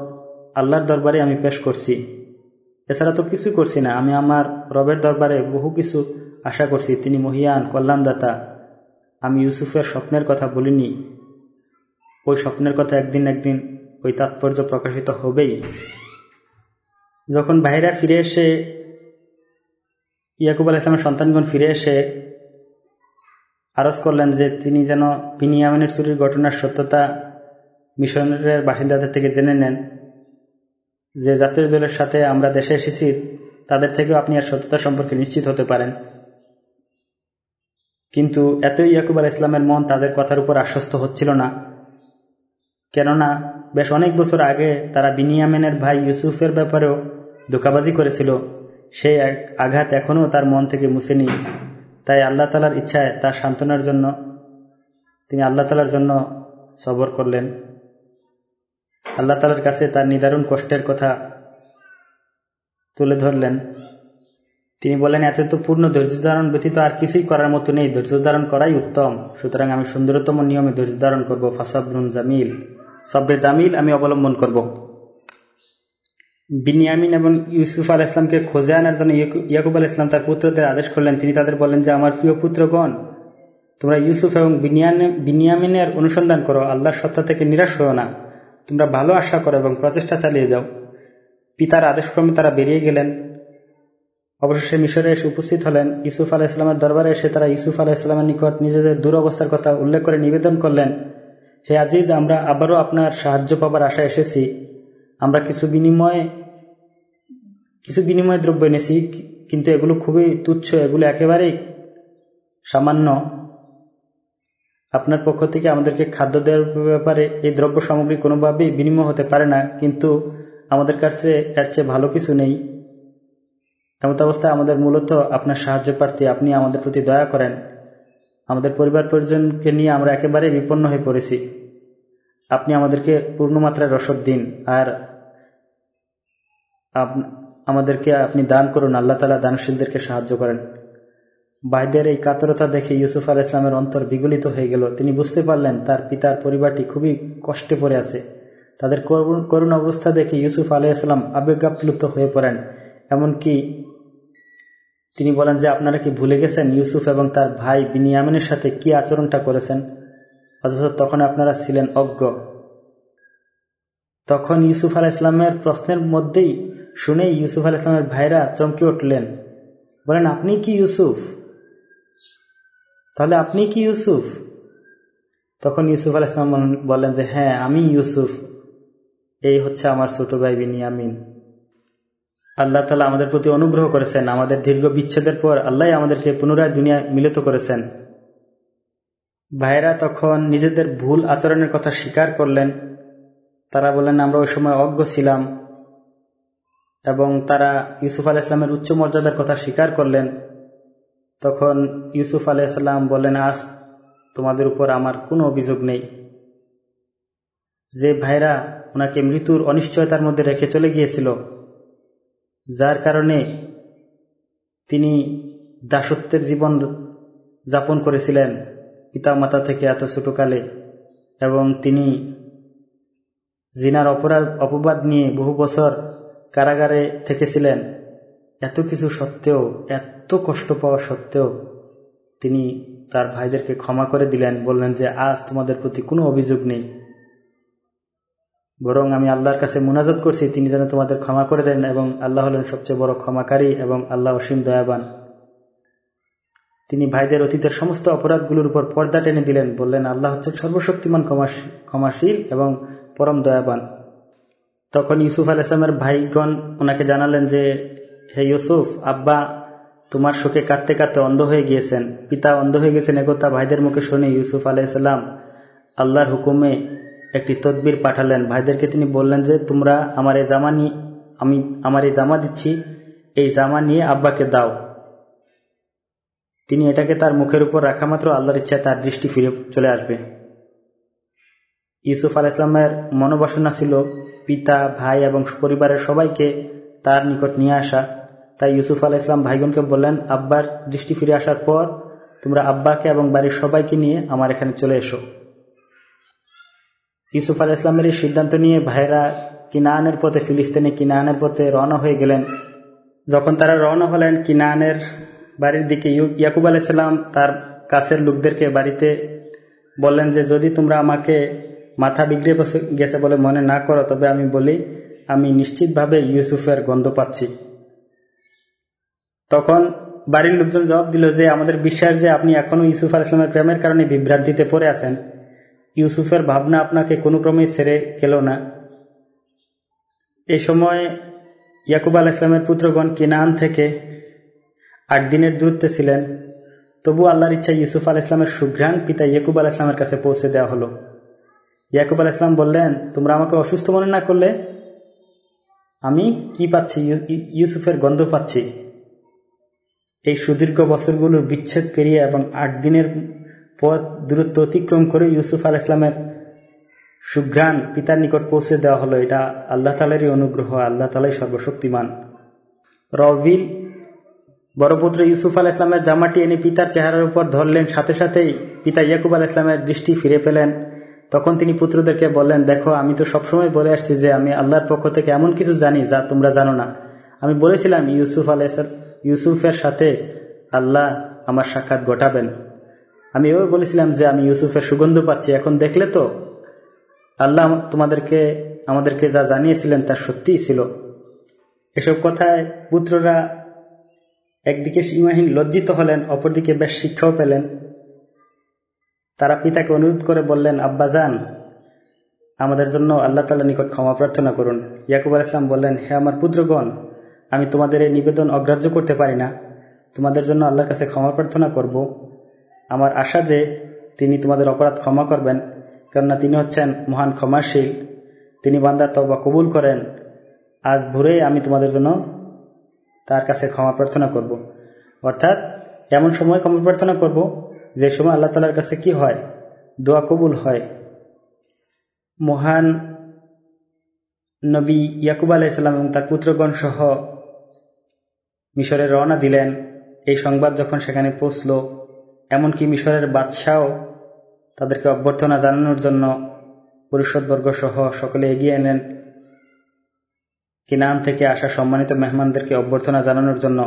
আল্লাহর দরবারে আমি পেশ করছি। এছাড়া তো কিছুই করছি না, আমি আমার রবের দরবারে বহু কিছু আশা করছি। তিনি মহিয়ান, কল্যাণদাতা। আমি ইউসুফের স্বপ্নের কথা বলিনি। ওই স্বপ্নের কথা একদিন একদিন ওই তাৎপর্য প্রকাশিত হবেই। যখন ভাইরা ফিরে এসে, ইয়াকুব আল ইসলামের সন্তানগণ ফিরে এসে আরজ করলেন যে তিনি যেন বিনিয়ামিনের চুরির ঘটনার সত্যতা মিশনের বাসিন্দাদের থেকে জেনে নেন, যে জাতীয় দলের সাথে আমরা দেশে এসেছি, তাদের থেকেও আপনি আর সত্যতা সম্পর্কে নিশ্চিত হতে পারেন। কিন্তু এতই ইয়াকুব আল ইসলামের মন তাদের কথার উপর আশ্বস্ত হচ্ছিল না। কেননা বেশ অনেক বছর আগে তারা বিনিয়ামিনের ভাই ইউসুফের ব্যাপারেও ধোকাবাজি করেছিল। সেই এক আঘাত এখনও তার মন থেকে মুছেনি তাই আল্লাহ তালার ইচ্ছায়, তার সান্ত্বনার জন্য তিনি আল্লাহ তালার জন্য সবর করলেন। আল্লাহ তালার কাছে তার নিদারুণ কষ্টের কথা তুলে ধরলেন। তিনি বলেন এত তো পূর্ণ ধৈর্য ধারণ ব্যতীত আর কিছুই করার মতো নেই। ধৈর্য ধারণ করাই উত্তম। সুতরাং আমি সুন্দরতম নিয়মে ধৈর্য ধারণ করব। ফাসাবরুন জামিল। সব্বে জামিল আমি অবলম্বন করব। বিনিয়ামিন এবং ইউসুফ আল ইসলামকে খোঁজে আনার জন্য ইয়াকুব আল ইসলাম তার পুত্রদের আদেশ করলেন। তিনি তাদের বলেন যে, আমার প্রিয় পুত্রগণ, তোমরা ইউসুফ এবং বিনিয়ামিনের অনুসন্ধান করো। আল্লাহর সত্তা থেকে নিরাশ হও না। তোমরা ভালো আশা করো এবং প্রচেষ্টা চালিয়ে যাও। পিতার আদেশক্রমে তারা বেরিয়ে গেলেন। অবশেষে মিশরে এসে উপস্থিত হলেন। ইউসুফ আলাহ ইসলামের দরবারে এসে তারা ইউসুফ আলাহ ইসলামের নিকট নিজেদের দুরবস্থার কথা উল্লেখ করে নিবেদন করলেন। হে আজিজ, আমরা আবারও আপনার সাহায্য পাবার আশা এসেছি। আমরা কিছু বিনিময়ে কিছু বিনিময় দ্রব্য এনেছি কিন্তু এগুলো খুবই তুচ্ছ, এগুলো একেবারেই সামান্য। আপনার পক্ষ থেকে আমাদেরকে খাদ্য দেওয়ার ব্যাপারে এই দ্রব্য সামগ্রী কোনোভাবেই বিনিময় হতে পারে না, কিন্তু আমাদের কাছে এর চেয়ে ভালো কিছু নেই। এমত অবস্থায় আমাদের মূলত আপনার সাহায্য প্রার্থী, আপনি আমাদের প্রতি দয়া করেন। আমাদের পরিবার পরিজনকে নিয়ে আমরা একেবারে বিপন্ন হয়ে পড়েছি। আপনি আমাদেরকে পূর্ণমাত্রায় রসদ দিন, আর আমাদেরকে আপনি দান করুন, আল্লাহ তালা দানশীলদেরকে সাহায্য করেন। বাইদের এই কাতরতা দেখে ইউসুফ আল ইসলামের অন্তর বিগলিত হয়ে গেল। তিনি বুঝতে পারলেন, তার পিতার পরিবারটি খুবই কষ্টে পড়ে আছে। তাদের করুণ অবস্থা দেখে ইউসুফ আলাইসাল্লাম আবেগাপ্লুত হয়ে পড়েন। এমনকি তিনি বলেন যে, আপনারা কি ভুলে গেছেন ইউসুফ এবং তার ভাই বিনিয়ামিনের সাথে কি আচরণটা করেছেন? অথচ তখন আপনারা ছিলেন অজ্ঞ। তখন ইউসুফ আলাহ ইসলামের প্রশ্নের মধ্যেই শুনেই ইউসুফ আল ইসলামের ভাইরা চমকে উঠলেন। বলেন, আপনি কি ইউসুফ? তাহলে আপনি কি ইউসুফ? তখন ইউসুফ আল ইসলাম বলেন যে হ্যাঁ আমি ইউসুফ। এই হচ্ছে আমার ছোট ভাই বিনিয়ামিন। আল্লাহ তালা আমাদের প্রতি অনুগ্রহ করেছেন। আমাদের দীর্ঘ বিচ্ছেদের পর আল্লাহ আমাদেরকে পুনরায় দুনিয়া মিলিত করেছেন। ভাইরা তখন নিজেদের ভুল আচরণের কথা স্বীকার করলেন। তারা বললেন, আমরা ওই সময় অজ্ঞ ছিলাম। এবং তারা ইউসুফ আলাহ ইসলামের উচ্চ মর্যাদার কথা স্বীকার করলেন। তখন ইউসুফ আলাইসাল্লাম বললেন, আজ তোমাদের উপর আমার কোনো অভিযোগ নেই। যে ভাইরা ওনাকে মৃত্যুর অনিশ্চয়তার মধ্যে রেখে চলে গিয়েছিল, যার কারণে তিনি দাসত্বের জীবন যাপন করেছিলেন পিতা মাতা থেকে এত ছোটকালে, এবং তিনি জিনার অপরাধ, অপবাদ নিয়ে বহু বছর কারাগারে থেকেছিলেন। এত কিছু সত্ত্বেও, এত কষ্ট পাওয়া সত্ত্বেও তিনি তার ভাইদেরকে ক্ষমা করে দিলেন, বললেন যে, আজ তোমাদের প্রতি কোনো অভিযোগ নেই। বরং আমি আল্লাহর কাছে মুনাজত করছি, তিনি যেন তোমাদের ক্ষমা করে দেন এবং আল্লাহ হলেন সবচেয়ে বড় ক্ষমাকারী এবং আল্লাহ অসীম দয়াবান। তিনি ভাইদের অতীতের সমস্ত অপরাধগুলোর উপর পর্দা টেনে দিলেন, বললেন, আল্লাহ হচ্ছেন সর্বশক্তিমান ক্ষমাশীল এবং পরম দয়াবান। তখন ইউসুফ আল ইসলামের ভাইগণ ওনাকে জানালেন যে, হে ইউসুফ, আব্বা তোমার শোকে কাঁদতে কাঁদতে অন্ধ হয়ে গিয়েছেন। পিতা অন্ধ হয়ে গেছেন একথা ভাইদের মুখে শুনে ইউসুফ আলাইসাল্লাম আল্লাহর হুকুমে একটি তদবির পাঠালেন। ভাইদেরকে তিনি বললেন যে, তোমরা আমার এই জামা নিয়ে, আমি আমার এই জামা দিচ্ছি, এই জামা নিয়ে আব্বাকে দাও। তিনি এটাকে তার মুখের উপর রাখা মাত্র আল্লাহর ইচ্ছায় তার দৃষ্টি ফিরে চলে আসবে। ইউসুফ আল ইসলামের মনোবাসনা ছিল পিতা, ভাই এবং পরিবারের সবাইকে তার নিকট নিয়ে আসা। তাই ইউসুফ আল ইসলাম ভাইগনকে বললেন, আব্বার দৃষ্টি ফিরে আসার পর তোমরা আব্বাকে এবং বাড়ির সবাইকে নিয়ে আমার এখানে চলে এসো। ইউসুফ আল ইসলামের এই সিদ্ধান্ত নিয়ে ভাইরা কিনানের পথে ফিলিস্তিনে কিনানের পথে রওনা হয়ে গেলেন। যখন তারা রওনা হলেন, কিনানের বাড়ির দিকে ইয়াকুব আলাইসাল্লাম তার কাছের লোকদেরকে বাড়িতে বললেন যে, যদি তোমরা আমাকে মাথা বিগড়ে গেছে বলে মনে না করো, তবে আমি বলি, আমি নিশ্চিতভাবে ইউসুফের গন্ধ পাচ্ছি। তখন বাড়ির লোকজন জবাব দিল যে, আমাদের বিশ্বাস যে আপনি এখনও ইউসুফ আল ইসলামের প্রেমের কারণে বিভ্রান্তিতে পড়ে আছেন। ইউসুফের ভাবনা আপনাকে কোনো ক্রমেই ছেড়ে গেল না। এই সময় ইয়াকুব আল ইসলামের পুত্রগণ কিনান থেকে আট দিনের দূরত্বে ছিলেন। তবু আল্লাহর ইচ্ছা ইউসুফ আল ইসলামের সুঘ্রাণ পিতা ইয়াকুব আল ইসলামের কাছে পৌঁছে দেওয়া হলো। ইয়াকুব আল ইসলাম বললেন, তোমরা আমাকে অসুস্থ মনে না করলে আমি কি পাচ্ছি? ইউসুফের গন্ধ পাচ্ছি। এই সুদীর্ঘ বছরগুলোর বিচ্ছেদ পেরিয়ে এবং আট দিনের পথ দূরত্ব অতিক্রম করে ইউসুফ আল ইসলামের সুঘ্রাণ পিতার নিকট পৌঁছে দেওয়া হলো। এটা আল্লাহ তালেরই অনুগ্রহ, আল্লাহ তালাই সর্বশক্তিমান। রবিল বড় পুত্র ইউসুফ আল ইসলামের জামাটি এনে পিতার চেহারার উপর ধরলেন। সাথে সাথেই পিতা ইয়াকুব আল ইসলামের দৃষ্টি ফিরে পেলেন। তখন তিনি পুত্রদেরকে বললেন, দেখো, আমি তো সবসময় বলে আসছি যে আমি আল্লাহর পক্ষ থেকে এমন কিছু জানি যা তোমরা জানো না। আমি বলেছিলাম, ইউসুফ আল ইউসুফের সাথে আল্লাহ আমার সাক্ষাৎ ঘটাবেন। আমি এও বলেছিলাম যে আমি ইউসুফের সুগন্ধ পাচ্ছি। এখন দেখলে তো, আল্লাহ তোমাদেরকে, আমাদেরকে যা জানিয়েছিলেন তা সত্যিই ছিল। এসব কথায় পুত্ররা একদিকে সীমাহীন লজ্জিত হলেন, অপরদিকে বেশ শিক্ষাও পেলেন। তারা পিতাকে অনুরোধ করে বললেন, আব্বা আব্বাজান আমাদের জন্য আল্লাহ তালা নিকট ক্ষমা প্রার্থনা করুন। ইয়াকুব আল ইসলাম বললেন, হে আমার পুত্রগণ, আমি তোমাদের এই নিবেদন অগ্রাহ্য করতে পারি না। তোমাদের জন্য আল্লাহর কাছে ক্ষমা প্রার্থনা করব। আমার আশা যে তিনি তোমাদের অপরাধ ক্ষমা করবেন, কেননা তিনি হচ্ছেন মহান ক্ষমাশীল। তিনি বান্দার তবা কবুল করেন। আজ ভোরে আমি তোমাদের জন্য তার কাছে ক্ষমা প্রার্থনা করব। অর্থাৎ এমন সময় ক্ষমা প্রার্থনা করব যে সময় আল্লাহ তালার কাছে কি হয়? দোয়া কবুল হয়। মহান নবী ইয়াকুব আলাহ ইসলাম এবং তার পুত্রগণ সহ মিশরে রওনা দিলেন। এই সংবাদ যখন সেখানে পৌঁছল, এমনকি মিশরের বাদশাও তাদেরকে অভ্যর্থনা জানানোর জন্য পরিষদবর্গ সহ সকলে এগিয়ে এলেন। কিনান থেকে আসা সম্মানিত মেহমানদেরকে অভ্যর্থনা জানানোর জন্য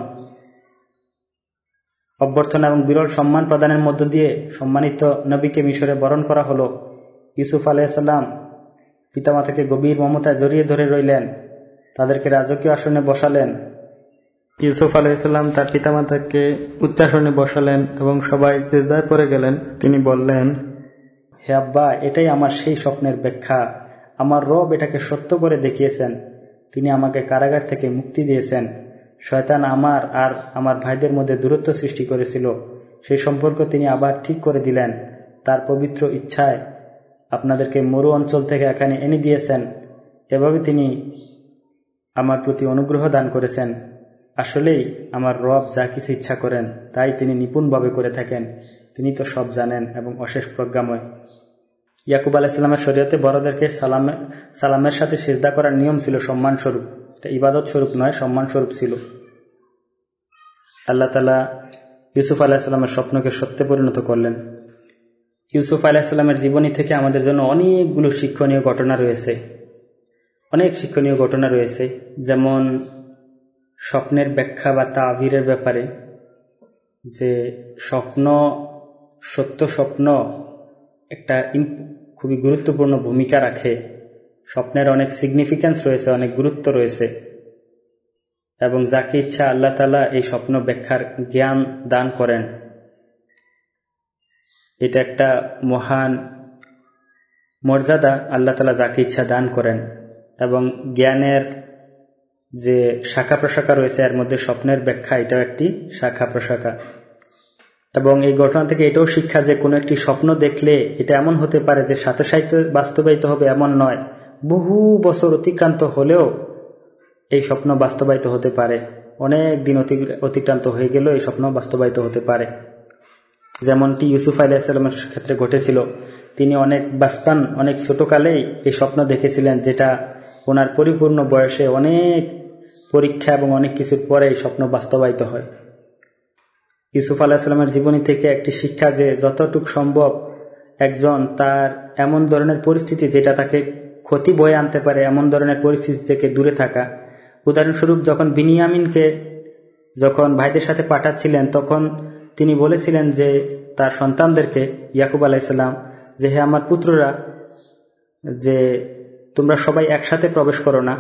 অভ্যর্থনা এবং বিরল সম্মান প্রদানের মধ্য দিয়ে সম্মানিত নবীকে মিশরে বরণ করা হলো। ইউসুফ আলাইসাল্লাম পিতামাতাকে গভীর মমতায় জড়িয়ে ধরে রইলেন। তাদেরকে রাজকীয় আসনে বসালেন। ইউসুফ আলাইসাল্লাম তার পিতামাতাকে উচ্চাসনে বসালেন এবং সবাই হৃদয় পরে গেলেন। তিনি বললেন, হে আব্বা, এটাই আমার সেই স্বপ্নের ব্যাখ্যা। আমার রব এটাকে সত্য করে দেখিয়েছেন। তিনি আমাকে কারাগার থেকে মুক্তি দিয়েছেন। শয়তান আমার আর আমার ভাইদের মধ্যে দূরত্ব সৃষ্টি করেছিল। সেই সম্পর্ক তিনি আবার ঠিক করে দিলেন। তার পবিত্র ইচ্ছায় আপনাদেরকে মরু অঞ্চল থেকে এখানে এনে দিয়েছেন। এভাবে তিনি আমার প্রতি অনুগ্রহ দান করেছেন। আসলেই আমার রব যা কিছু ইচ্ছা করেন, তাই তিনি নিপুণভাবে করে থাকেন। তিনি তো সব জানেন এবং অশেষ প্রজ্ঞাময়। ইয়াকুব আলাহিসাল্লামের শরীয়তে বড়দেরকে সালামের সালামের সাথে সেজদা করার নিয়ম ছিল সম্মান স্বরূপ এটা ইবাদত স্বরূপ নয়, সম্মান স্বরূপ ছিল। আল্লাহ তালা ইউসুফ আলাহিসাল্লামের স্বপ্নকে সত্যে পরিণত করলেন। ইউসুফ আলাহিসাল্লামের জীবনী থেকে আমাদের জন্য অনেকগুলো শিক্ষণীয় ঘটনা রয়েছে। অনেক শিক্ষণীয় ঘটনা রয়েছে, যেমন স্বপ্নের ব্যাখ্যা বা তাভিরের ব্যাপারে, যে স্বপ্ন, সত্য স্বপ্ন একটা খুবই গুরুত্বপূর্ণ ভূমিকা রাখে। স্বপ্নের অনেক সিগনিফিক্যান্স রয়েছে, অনেক গুরুত্ব রয়েছে। এবং যাকে ইচ্ছা আল্লাহ তালা এই স্বপ্ন ব্যাখ্যার জ্ঞান দান করেন। এটা একটা মহান মর্যাদা আল্লাহ তালা যাকে ইচ্ছা দান করেন। এবং জ্ঞানের যে শাখা প্রশাখা রয়েছে, এর মধ্যে স্বপ্নের ব্যাখ্যা, এটাও একটি শাখা প্রশাখা। এবং এই ঘটনা থেকে এটাও শিক্ষা যে কোনো একটি স্বপ্ন দেখলে এটা এমন হতে পারে যে সাথে সাথে বাস্তবায়িত হবে, এমন নয়। বহু বছর অতিক্রান্ত হলেও এই স্বপ্ন বাস্তবায়িত হতে পারে। অনেক দিন অতিক্রান্ত হয়ে গেলেও এই স্বপ্ন বাস্তবায়িত হতে পারে। যেমনটি ইউসুফ আলাহিসাল্লামের ক্ষেত্রে ঘটেছিল। তিনি অনেক বাস্তান অনেক ছোটকালেই এই স্বপ্ন দেখেছিলেন যেটা ওনার পরিপূর্ণ বয়সে অনেক পরীক্ষা এবং অনেক কিছুর পরে এই স্বপ্ন বাস্তবায়িত হয়। ইউসুফ আলাহিসাল্লামের জীবনী থেকে একটি শিক্ষা যে যতটুক সম্ভব একজন তার এমন ধরনের পরিস্থিতি যেটা তাকে ক্ষতি বয়ে আনতে পারে এমন ধরনের পরিস্থিতি থেকে দূরে থাকা। উদাহরণস্বরূপ, যখন বিনিয়ামিনকে যখন ভাইদের সাথে পাঠাচ্ছিলেন, তখন তিনি বলেছিলেন যে তার সন্তানদেরকে ইয়াকুব আলাইসাল্লাম যে হে আমার পুত্ররা, যে তোমরা সবাই একসাথে প্রবেশ করো না।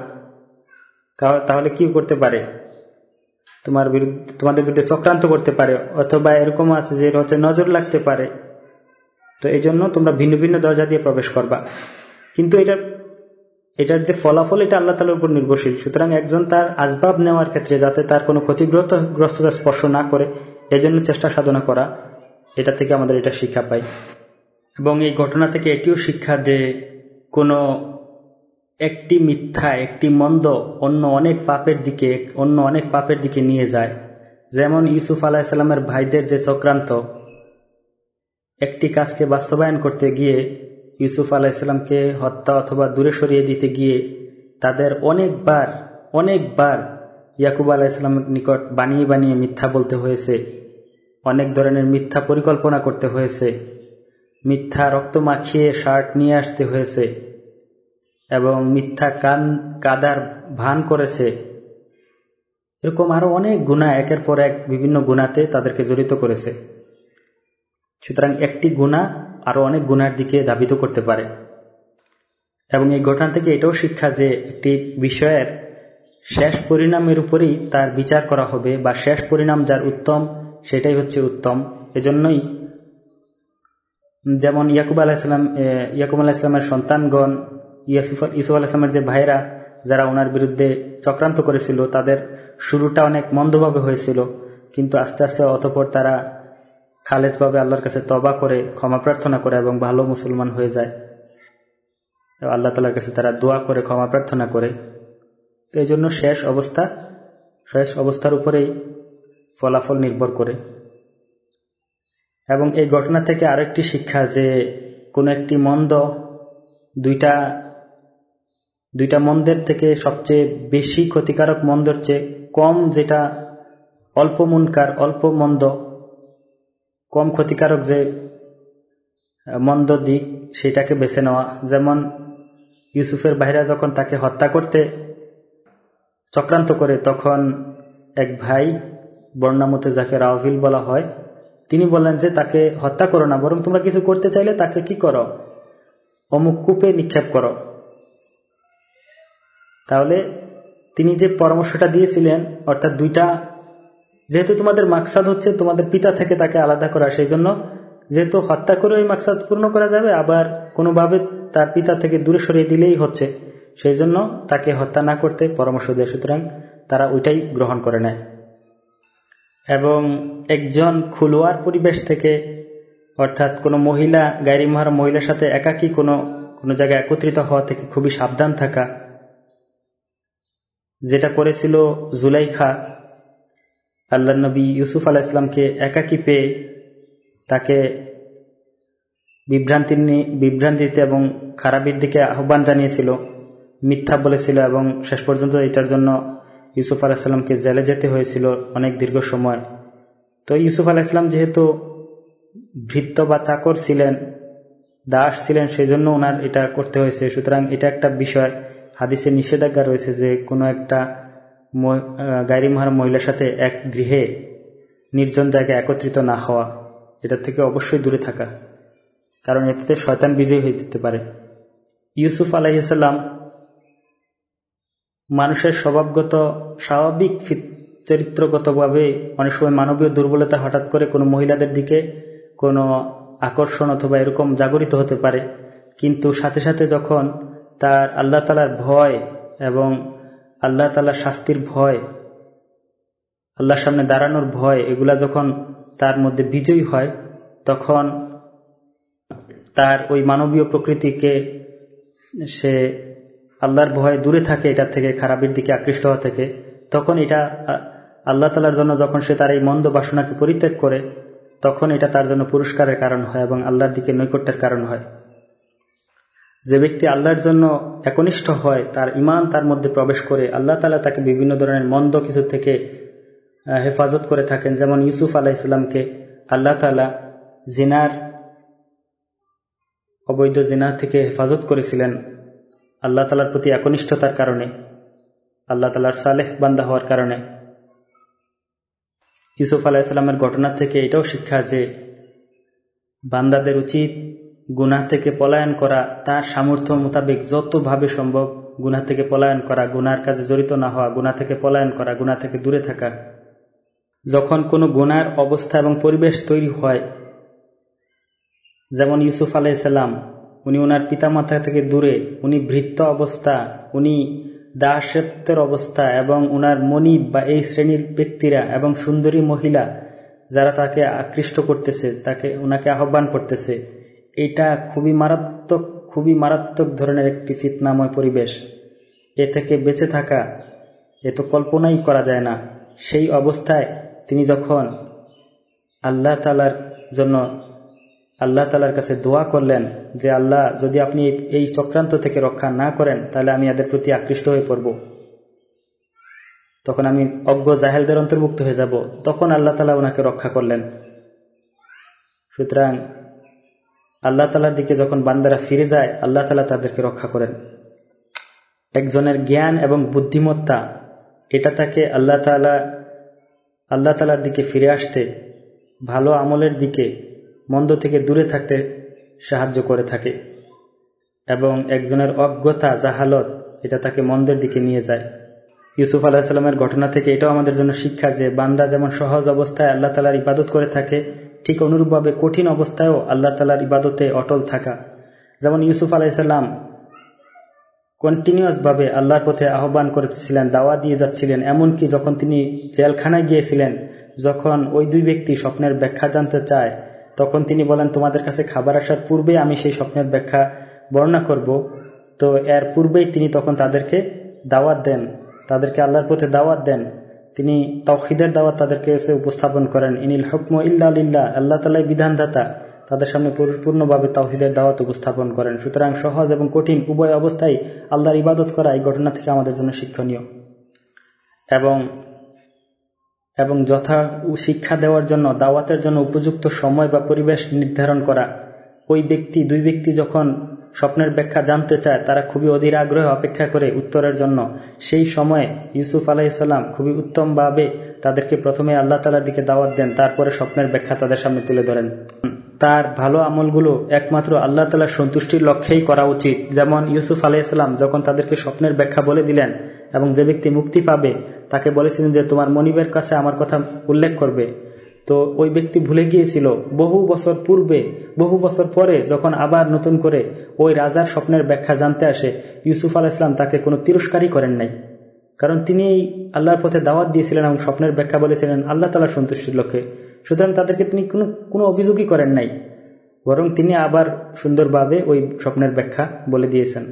তাহলে কি করতে পারে? তোমার বিরুদ্ধে, তোমাদের বিরুদ্ধে চক্রান্ত করতে পারে, অথবা এরকম আছে যে হচ্ছে নজর লাগতে পারে। তো এই জন্য তোমরা ভিন্ন ভিন্ন দরজা দিয়ে প্রবেশ করবা। কিন্তু এটা এটার যে ফলাফল, এটা আল্লাহ তালার উপর নির্ভরশীল। সুতরাং একজন তার আসবাব নেওয়ার ক্ষেত্রে যাতে তার কোনো ক্ষতিগ্রস্ততা স্পর্শ না করে, এজন্য চেষ্টা সাধনা করা, এটা থেকে আমাদের এটা শিক্ষা পাই। এবং এই ঘটনা থেকে এটিও শিক্ষা যে কোনো একটি মিথ্যা, একটি মন্দ অন্য অনেক পাপের দিকে, অন্য অনেক পাপের দিকে নিয়ে যায়। যেমন ইউসুফ আলাহিসাল্লামের ভাইদের যে চক্রান্ত, একটি কাজকে বাস্তবায়ন করতে গিয়ে ইউসুফ আলাহিসাল্লামকে হত্যা অথবা দূরে সরিয়ে দিতে গিয়ে তাদের অনেকবার অনেকবার ইয়াকুব আলাহিসাল্লামের নিকট বানিয়ে বানিয়ে মিথ্যা বলতে হয়েছে। অনেক ধরনের মিথ্যা পরিকল্পনা করতে হয়েছে। মিথ্যা রক্ত মাখিয়ে শার্ট নিয়ে আসতে হয়েছে এবং মিথ্যা কান, কাদার ভান করেছে। এরকম আরও অনেক গুণা একের পর এক বিভিন্ন গুণাতে তাদেরকে জড়িত করেছে। সুতরাং একটি গুণা আরও অনেক গুণার দিকে ধাবিত করতে পারে। এবং এই ঘটনা থেকে এটাও শিক্ষা যে একটি বিষয়ের শেষ পরিণামের উপরই তার বিচার করা হবে বা শেষ পরিণাম যার উত্তম, সেটাই হচ্ছে উত্তম। এজন্যই যেমন ইয়াকুব আলাহিসাম ইয়াকুব আলাহিসামের সন্তানগণ ইয়াসুফ ইসুফ আলাহিসামের যে ভাইরা যারা ওনার বিরুদ্ধে চক্রান্ত করেছিল, তাদের শুরুটা অনেক মন্দভাবে হয়েছিল, কিন্তু আস্তে আস্তে অতপর তারা খালেজভাবে আল্লাহর কাছে তবা করে, ক্ষমা প্রার্থনা করে এবং ভালো মুসলমান হয়ে যায়। আল্লাহ তালার কাছে তারা দোয়া করে, ক্ষমা প্রার্থনা করে। তো এই জন্য শেষ অবস্থা, শেষ অবস্থার উপরেই ফলাফল নির্ভর করে। এবং এই ঘটনা থেকে আরেকটি শিক্ষা যে, কোনো একটি মন্দ দুইটা দুইটা মন্দের থেকে সবচেয়ে বেশি ক্ষতিকারক মন্দর চেয়ে কম যেটা অল্প মুনকার, অল্প মন্দ কম ক্ষতিকারক যে মন্দ দিক সেটাকে বেছে নেওয়া। যেমন ইউসুফের ভাইরা যখন তাকে হত্যা করতে চক্রান্ত করে, তখন এক ভাই বর্ণামতে যাকে রাওভিল বলা হয়, তিনি বললেন যে, তাকে হত্যা করো না, বরং তোমরা কিছু করতে চাইলে তাকে কি করো? অমুক কূপে নিক্ষেপ করো। তাহলে তিনি যে পরামর্শটা দিয়েছিলেন, অর্থাৎ দুইটা যেহেতু তোমাদের মাকসাদ হচ্ছে তোমাদের পিতা থেকে তাকে আলাদা করা, সেই জন্য যেহেতু হত্যা করে ওই মাকসাদ পূর্ণ করা যাবে, আবার কোনোভাবে তার পিতা থেকে দূরে সরিয়ে দিলেই হচ্ছে। সেই জন্য তাকে হত্যা না করতে পরামর্শ দেয়, সুতরাং তারা ওইটাই গ্রহণ করে নেয়। এবং একজন খুলোয়ার পরিবেশ থেকে, অর্থাৎ কোনো মহিলা গাড়ি মহার মহিলার সাথে একাকি কোনো কোনো জায়গায় একত্রিত হওয়া থেকে খুবই সাবধান থাকা, যেটা করেছিল জুলাইখা আল্লাহ নবী ইউসুফ আলাহ ইসলামকে একাকি পেয়ে তাকে বিভ্রান্তি বিভ্রান্তিতে এবং খারাপের দিকে আহ্বান জানিয়েছিল, মিথ্যা বলেছিল এবং শেষ পর্যন্ত এটার জন্য ইউসুফ আলাহিসাল্লামকে জেলে যেতে হয়েছিল অনেক দীর্ঘ সময়। তো ইউসুফ আলাহিসাল্লাম যেহেতু ভৃত্য বা চাকর ছিলেন, দাস ছিলেন সেই জন্য ওনার এটা করতে হয়েছে। সুতরাং এটা একটা বিষয়। হাদিসে নিষেধাজ্ঞা রয়েছে যে কোনো একটা গাইরি মহার মহিলার সাথে এক গৃহে নির্জন জায়গায় একত্রিত না হওয়া এটা থেকে অবশ্যই দূরে থাকা, কারণ এতে শয়তান বিজয়ী হয়ে যেতে পারে। ইউসুফ আলাইসাল্লাম মানুষের স্বভাবগত, স্বাভাবিক চরিত্রগতভাবে অনেক সময় মানবীয় দুর্বলতা হঠাৎ করে কোনো মহিলাদের দিকে কোনো আকর্ষণ অথবা এরকম জাগরিত হতে পারে। কিন্তু সাথে সাথে যখন তার আল্লাহ তালার ভয় এবং আল্লাহ তালার শাস্তির ভয়, আল্লাহর সামনে দাঁড়ানোর ভয়, এগুলা যখন তার মধ্যে বিজয়ী হয়, তখন তার ওই মানবীয় প্রকৃতিকে সে আল্লাহর ভয়ে দূরে থাকে, এটার থেকে খারাপের দিকে আকৃষ্ট হওয়া থেকে, তখন এটা আল্লাহ তালার জন্য যখন সে তার এই মন্দ বাসনাকে পরিত্যাগ করে, তখন এটা তার জন্য পুরস্কারের কারণ হয় এবং আল্লাহর দিকে নৈকট্যের কারণ হয়। যে ব্যক্তি আল্লাহর জন্য একনিষ্ঠ হয়, তার ইমান তার মধ্যে প্রবেশ করে, আল্লাহ তালা তাকে বিভিন্ন ধরনের মন্দ কিছু থেকে হেফাজত করে থাকেন। যেমন ইউসুফ আলাহ ইসলামকে আল্লাহ তালা জিনার, অবৈধ জিনা থেকে হেফাজত করেছিলেন। আল্লাহ তালার প্রতি একনিষ্ঠতার কারণে, আল্লাহ তালার সালেহ বান্দা হওয়ার কারণে। ইউসুফ আলাহিসাল্লামের ঘটনা থেকে এটাও শিক্ষা যে, বান্দাদের উচিত গুনা থেকে পলায়ন করা তার সামর্থ্য মোতাবেক যতভাবে সম্ভব গুনা থেকে পলায়ন করা, গুনার কাজে জড়িত না হওয়া গুনা থেকে পলায়ন করা গুনা থেকে দূরে থাকা। যখন কোনো গুনার অবস্থা এবং পরিবেশ তৈরি হয়, যেমন ইউসুফ আলাইসাল্লাম উনি ওনার পিতামাতা থেকে দূরে, উনি ভৃত্য অবস্থা, উনি দাসত্বের অবস্থা এবং উনার মনিব বা এই শ্রেণির ব্যক্তিরা এবং সুন্দরী মহিলা যারা তাকে আকৃষ্ট করতেছে, তাকে ওনাকে আহ্বান করতেছে এটা খুবই মারাত্মক খুবই মারাত্মক ধরনের একটি ফিতনাময় পরিবেশ। এ থেকে বেঁচে থাকা, এ তো কল্পনাই করা যায় না। সেই অবস্থায় তিনি যখন আল্লাহ তালার জন্য, আল্লাহ তালার কাছে দোয়া করলেন যে, আল্লাহ, যদি আপনি এই চক্রান্ত থেকে রক্ষা না করেন, তাহলে আমি এদের প্রতি আকৃষ্ট হয়ে পড়ব। তখন আমি অজ্ঞ জাহেলদের অন্তর্ভুক্ত হয়ে যাব। তখন আল্লাহ তালা ওনাকে রক্ষা করলেন। সুতরাং আল্লাহ তালার দিকে যখন বান্দারা ফিরে যায়, আল্লাহ তালা তাদেরকে রক্ষা করেন। একজনের জ্ঞান এবং বুদ্ধিমত্তা, এটা তাকে আল্লাহ তালা আল্লাহ তালার দিকে ফিরে আসতে, ভালো আমলের দিকে, মন্দ থেকে দূরে থাকতে সাহায্য করে থাকে। এবং একজনের অজ্ঞতা, জাহালত, এটা তাকে মন্দের দিকে নিয়ে যায়। ইউসুফ আলাহিসাল্লামের ঘটনা থেকে এটাও আমাদের জন্য শিক্ষা যে, বান্দা যেমন সহজ অবস্থায় আল্লাহ তালার ইবাদত করে থাকে ঠিক অনুরূপভাবে কঠিন অবস্থায়ও আল্লাহ তালার ইবাদতে অটল থাকা। যেমন ইউসুফ আলাইসাল্লাম কন্টিনিউয়াসভাবে আল্লাহর পথে আহ্বান করেছিলেন, দাওয়া দিয়ে যাচ্ছিলেন, এমনকি যখন তিনি জেলখানায় গিয়েছিলেন, যখন ওই দুই ব্যক্তি স্বপ্নের ব্যাখ্যা জানতে চায়, তখন তিনি বলেন, তোমাদের কাছে খাবার আসার পূর্বে আমি সেই স্বপ্নের ব্যাখ্যা বর্ণনা করব। তো এর পূর্বেই তিনি তখন তাদেরকে দাওয়াত দেন, তাদেরকে আল্লাহর পথে দাওয়াত দেন। তিনি তৌহিদের দাওয়াত তাদেরকে এসে উপস্থাপন করেন। ইনিল হকম ইল্লা আল্লাহ তালাই বিধানদাতা। তাদের সামনে পরিপূর্ণভাবে তাওহিদের দাওয়াত উপস্থাপন করেন। সুতরাং সহজ এবং কঠিন উভয় অবস্থায় আল্লাহর ইবাদত করা এই ঘটনা থেকে আমাদের জন্য শিক্ষণীয়। এবং এবং যথা শিক্ষা দেওয়ার জন্য, দাওয়াতের জন্য উপযুক্ত সময় বা পরিবেশ নির্ধারণ করা। ওই ব্যক্তি, দুই ব্যক্তি যখন স্বপ্নের ব্যাখ্যা জানতে চায়, তারা খুবই অধীর আগ্রহে অপেক্ষা করে উত্তরের জন্য। সেই সময়ে ইউসুফ আলাইসাল্লাম খুবই উত্তমভাবে তাদেরকে প্রথমে আল্লাহ তালার দিকে দাওয়াত দেন, তারপরে স্বপ্নের ব্যাখ্যা তাদের সামনে তুলে ধরেন। তার ভালো আমলগুলো একমাত্র আল্লাহ তালার সন্তুষ্টির লক্ষ্যেই করা উচিত। যেমন ইউসুফ আলাইসাল্লাম যখন তাদেরকে স্বপ্নের ব্যাখ্যা বলে দিলেন এবং যে ব্যক্তি মুক্তি পাবে, তাকে বলেছিলেন যে, তোমার মনিবের কাছে আমার কথা উল্লেখ করবে। তো ওই ব্যক্তি ভুলে গিয়েছিল। বহু বছর পূর্বে, বহু বছর পরে যখন আবার নতুন করে ওই রাজার স্বপ্নের ব্যাখ্যা জানতে আসে, ইউসুফ আল ইসলাম তাকে কোনো তিরস্কারই করেন নাই। কারণ তিনি আল্লাহর পথে দাওয়াত দিয়েছিলেন এবং স্বপ্নের ব্যাখ্যা বলেছিলেন, আল্লাহ তালার সন্তুষ্টির লক্ষ্যে। সুতরাং তাদেরকে তিনি কোনো কোনো অভিযোগই করেন নাই। বরং তিনি আবার সুন্দরভাবে ওই স্বপ্নের ব্যাখ্যা বলে দিয়েছেন।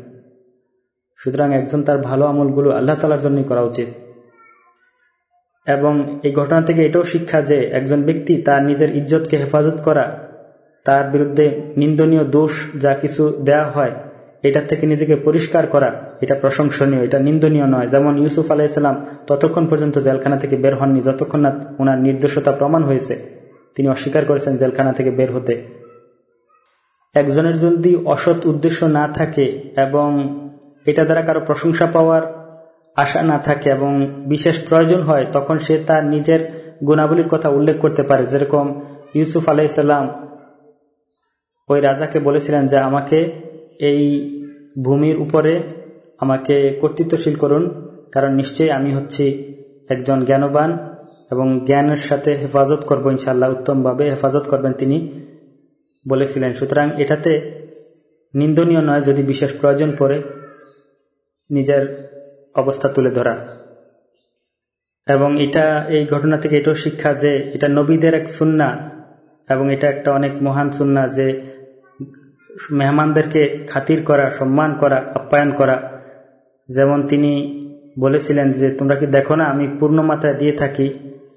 সুতরাং একজন তার ভালো আমলগুলো আল্লাহ তালার জন্যই করা উচিত। এবং এই ঘটনা থেকে এটাও শিক্ষা যে একজন ব্যক্তি তার নিজের ইজ্জতকে হেফাজত করা, তার বিরুদ্ধে নিন্দনীয় দোষ যা কিছু দেয়া হয়, এটার থেকে নিজেকে পরিষ্কার করা, এটা প্রশংসনীয়, এটা নিন্দনীয় নয়। যেমন ইউসুফ আলাইসাল্লাম ততক্ষণ পর্যন্ত জেলখানা থেকে বের হননি, যতক্ষণ না ওনার নির্দোষতা প্রমাণ হয়েছে। তিনি অস্বীকার করেছেন জেলখানা থেকে বের হতে। একজনের যদি অসৎ উদ্দেশ্য না থাকে এবং এটা দ্বারা কারও প্রশংসা পাওয়ার আশা না থাকে এবং বিশেষ প্রয়োজন হয়, তখন সে তার নিজের গুণাবলীর কথা উল্লেখ করতে পারে। যেরকম ইউসুফ আলাইসাল্লাম ওই রাজাকে বলেছিলেন যে, আমাকে এই ভূমির উপরে আমাকে কর্তৃত্বশীল করুন, কারণ নিশ্চয়ই আমি হচ্ছি একজন জ্ঞানবান এবং জ্ঞানের সাথে হেফাজত করব ইনশাল্লাহ উত্তমভাবে হেফাজত করবেন তিনি বলেছিলেন। সুতরাং এটাতে নিন্দনীয় নয়, যদি বিশেষ প্রয়োজন পড়ে নিজের অবস্থা তুলে ধরা। এবং এটা, এই ঘটনা থেকে এটাও শিক্ষা যে এটা নবীদের এক সুন্না এবং এটা একটা অনেক মহান সুন্না যে মেহমানদেরকে খাতির করা, সম্মান করা, আপ্যায়ন করা। যেমন তিনি বলেছিলেন যে, তোমরা কি দেখো না, আমি পূর্ণ মাত্রায় দিয়ে থাকি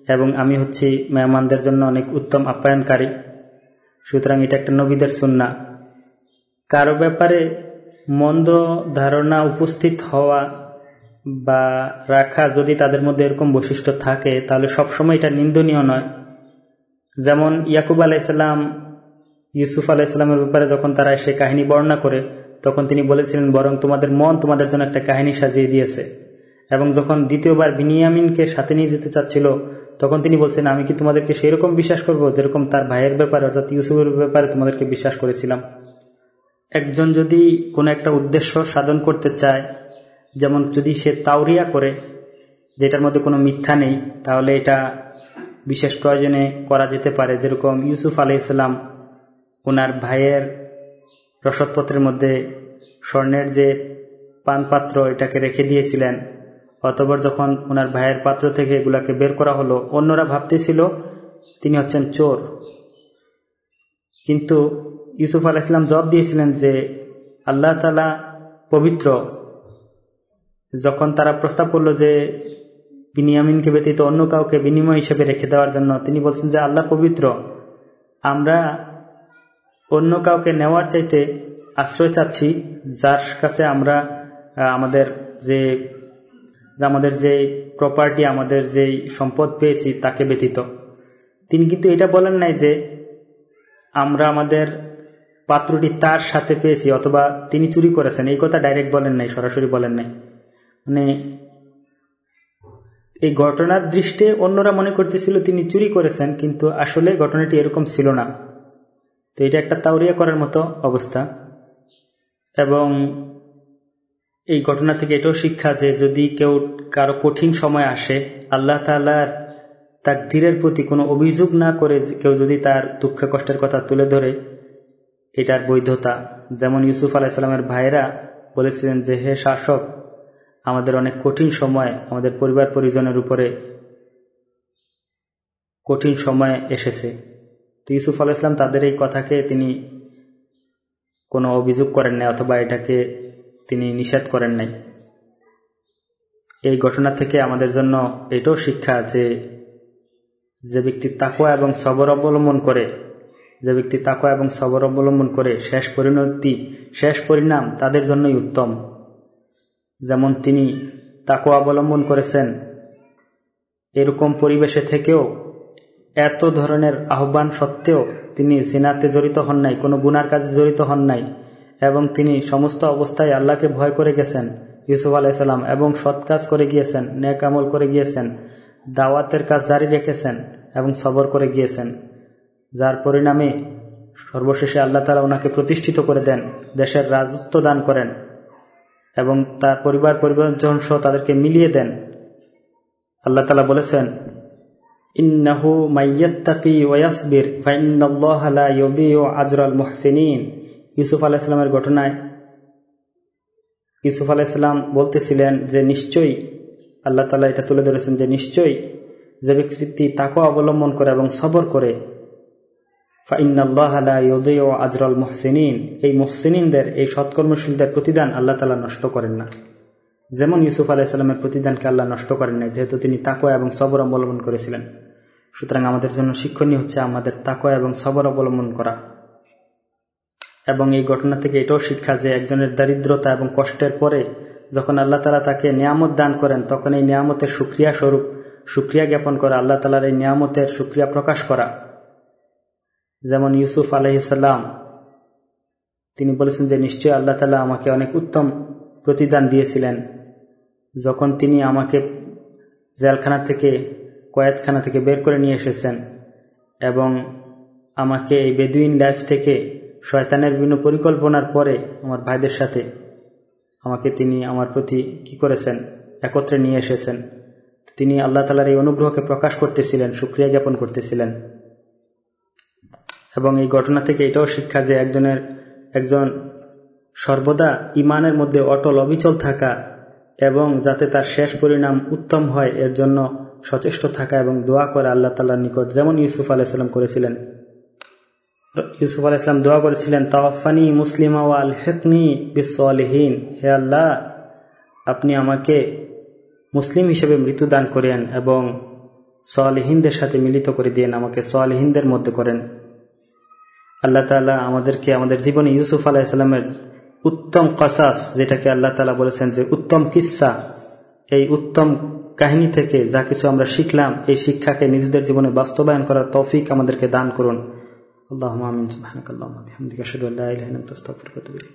এবং আমি হচ্ছি মেহমানদের জন্য অনেক উত্তম আপ্যায়নকারী। সুতরাং এটা একটা নবীদের সুন্না। কারও ব্যাপারে মন্দ ধারণা উপস্থিত হওয়া বা রাখা যদি তাদের মধ্যে এরকম বৈশিষ্ট্য থাকে, তাহলে সবসময় এটা নিন্দনীয় নয়। যেমন ইয়াকুব আলাইসাল্লাম ইউসুফ আলাইসাল্লামের ব্যাপারে যখন তারা সে কাহিনী বর্ণনা করে, তখন তিনি বলেছিলেন, বরং তোমাদের মন তোমাদের জন্য একটা কাহিনী সাজিয়ে দিয়েছে। এবং যখন দ্বিতীয়বার বিনিয়ামিনকে সাথে নিয়ে যেতে চাচ্ছিল, তখন তিনি বলছেন, আমি কি তোমাদেরকে সেরকম বিশ্বাস করব যেরকম তার ভাইয়ের ব্যাপারে, অর্থাৎ ইউসুফের ব্যাপারে তোমাদেরকে বিশ্বাস করেছিলাম? একজন যদি কোনো একটা উদ্দেশ্য সাধন করতে চায় যেমন যদি সে তাওরিয়া করে, যেটার মধ্যে কোনো মিথ্যা নেই, তাহলে এটা বিশেষ প্রয়োজনে করা যেতে পারে। যেরকম ইউসুফ আলি ইসলাম ওনার ভাইয়ের রসদপত্রের মধ্যে স্বর্ণের যে পানপাত্র, এটাকে রেখে দিয়েছিলেন। অতবার যখন ওনার ভাইয়ের পাত্র থেকে এগুলাকে বের করা হলো, অন্যরা ভাবতেছিল তিনি হচ্ছেন চোর। কিন্তু ইউসুফ আল ইসলাম জব দিয়েছিলেন যে, আল্লাহ তালা পবিত্র যখন তারা প্রস্তাব করল যে বিনিয়ামিনকে ব্যতীত অন্য কাউকে বিনিময় হিসেবে রেখে দেওয়ার জন্য, তিনি বলছেন যে আল্লাহ পবিত্র। আমরা অন্য কাউকে নেওয়ার চাইতে আশ্রয় চাচ্ছি, যার কাছে আমরা আমাদের যে আমাদের যে প্রপার্টি আমাদের যে সম্পদ পেয়েছি তাকে ব্যতীত। তিনি কিন্তু এটা বলেন নাই যে আমরা আমাদের পাত্রটি তার সাথে পেয়েছি অথবা তিনি চুরি করেছেন। এই কথা ডাইরেক্ট বলেন নাই, সরাসরি বলেন নাই। মানে এই ঘটনার দৃষ্টে অন্যরা মনে করতেছিল তিনি চুরি করেছেন, কিন্তু আসলে ঘটনাটি এরকম ছিল না। তো এটা একটা তাওরিয়া করার মতো অবস্থা। এবং এই ঘটনা থেকে এটাও শিক্ষা যে যদি কেউ কারও কঠিন সময় আসে, আল্লাহ তালার তার ধীরের প্রতি কোনো অভিযোগ না করে কেউ যদি তার দুঃখ কষ্টের কথা তুলে ধরে, এটার বৈধতা। যেমন ইউসুফ আলাইসাল্লামের ভাইয়েরা বলেছিলেন যে, হে শাসক আমাদের অনেক কঠিন সময় আমাদের পরিবার পরিজনের উপরে কঠিন সময় এসেছে। তো ইউসুফ আল ইসলাম তাদের এই কথাকে তিনি কোনো অভিযোগ করেন নাই অথবা এটাকে তিনি নিষেধ করেন নাই। এই ঘটনা থেকে আমাদের জন্য এটাও শিক্ষা যে যে ব্যক্তি তাকুয়া এবং সবর অবলম্বন করে, যে ব্যক্তি তাকুয়া এবং সবর অবলম্বন করে শেষ পরিণতি, শেষ পরিণাম তাদের জন্যই উত্তম। যেমন তিনি তাকুয়া অবলম্বন করেছেন, এরকম পরিবেশে থেকেও এত ধরনের আহ্বান সত্ত্বেও তিনি সিনাতে জড়িত হন নাই, কোনো গুনার কাজে জড়িত হন নাই এবং তিনি সমস্ত অবস্থায় আল্লাহকে ভয় করে গেছেন, ইউসুফ আলাইসাল্লাম এবং সৎ কাজ করে গিয়েছেন, নেক আমল করে গিয়েছেন, দাওয়াতের কাজ জারি রেখেছেন এবং সবর করে গিয়েছেন। যার পরিণামে সর্বশেষে আল্লাহ তালা ওনাকে প্রতিষ্ঠিত করে দেন, দেশের রাজত্ব দান করেন। এবং তার পরিবার পরিবর্তন সহ তাদেরকে মিলিয়ে দেন। আল্লাহ তালা বলেছেন, ইন্নাহু মাইয়াত্তাকি ওয়াসবির ফাইন্নাল্লাহা লা ইউদিউ আজরাল মুহসিনিন। ইউসুফ আলাইহিসসালামের ঘটনায় ইউসুফ আলাইহিসসালাম বলতেছিলেন যে, নিশ্চয়ই আল্লাহ তালা এটা তুলে ধরেছেন যে, নিশ্চয়ই যে ব্যক্তি তাকে অবলম্বন করে এবং সবর করে আজরল মোহসিনিন। এই মোহসিনদের এই সৎকর্মশীলদের প্রতিদান আল্লাহ তালা নষ্ট করেন না। যেমন ইউসুফ আলাহিসাল্লামের প্রতিদানকে আল্লাহ নষ্ট করেন নাই, যেহেতু তিনি তাকোয়া এবং সবর অবলম্বন করেছিলেন। সুতরাং আমাদের জন্য শিক্ষণীয় হচ্ছে আমাদের তাকোয়া এবং সবর অবলম্বন করা। এবং এই ঘটনা থেকে এটাও শিক্ষা যে একজনের দারিদ্রতা এবং কষ্টের পরে যখন আল্লাহ তালা তাকে নিয়ামত দান করেন, তখন এই নিয়ামতের সুক্রিয়া স্বরূপ, সুক্রিয়া জ্ঞাপন করা, আল্লাহ তালার এই নিয়ামতের সুক্রিয়া প্রকাশ করা। যেমন ইউসুফ আলহিসাল্লাম তিনি বলেছেন যে নিশ্চয়ই আল্লাহ তালা আমাকে অনেক উত্তম প্রতিদান দিয়েছিলেন। যখন তিনি আমাকে জেলখানা থেকে কয়েতখানা থেকে বের করে নিয়ে এসেছেন এবং আমাকে এই বেদুইন লাইফ থেকে শয়তানের বিভিন্ন পরিকল্পনার পরে আমার ভাইদের সাথে আমাকে তিনি আমার প্রতি কি করেছেন, একত্রে নিয়ে এসেছেন। তিনি আল্লাহ তালার এই অনুগ্রহকে প্রকাশ করতেছিলেন সুক্রিয়া জ্ঞাপন করতেছিলেন। এবং এই ঘটনা থেকে এটাও শিক্ষা যে একজনের, একজন সর্বদা ইমানের মধ্যে অটল অবিচল থাকা এবং যাতে তার শেষ পরিণাম উত্তম হয়, এর জন্য সচেষ্ট থাকা এবং দোয়া করে আল্লাহ তাল্লার নিকট। যেমন ইউসুফ আলাইসাল্লাম করেছিলেন। ইউসুফ আলাইসলাম দোয়া করেছিলেন, তাওয়াফানি মুসলিম আল হেকনি বিশ্বহীন হে আল্লাহ, আপনি আমাকে মুসলিম হিসেবে মৃত্যুদান করেন এবং সোয়ালহিনদের সাথে মিলিত করে দিয়েন, আমাকে সোয়ালহিনদের মধ্যে করেন। আল্লাহ তালা আমাদেরকে, আমাদের জীবনে ইউসুফ আলাহিসাল্লামের উত্তম কসাস, যেটাকে আল্লাহ তালা বলেছেন যে উত্তম কিসা, এই উত্তম কাহিনী থেকে যা কিছু আমরা শিখলাম, এই শিক্ষাকে নিজেদের জীবনে বাস্তবায়ন করার তৌফিক আমাদেরকে দান করুন। আল্লাহ আমিন আল্লাহ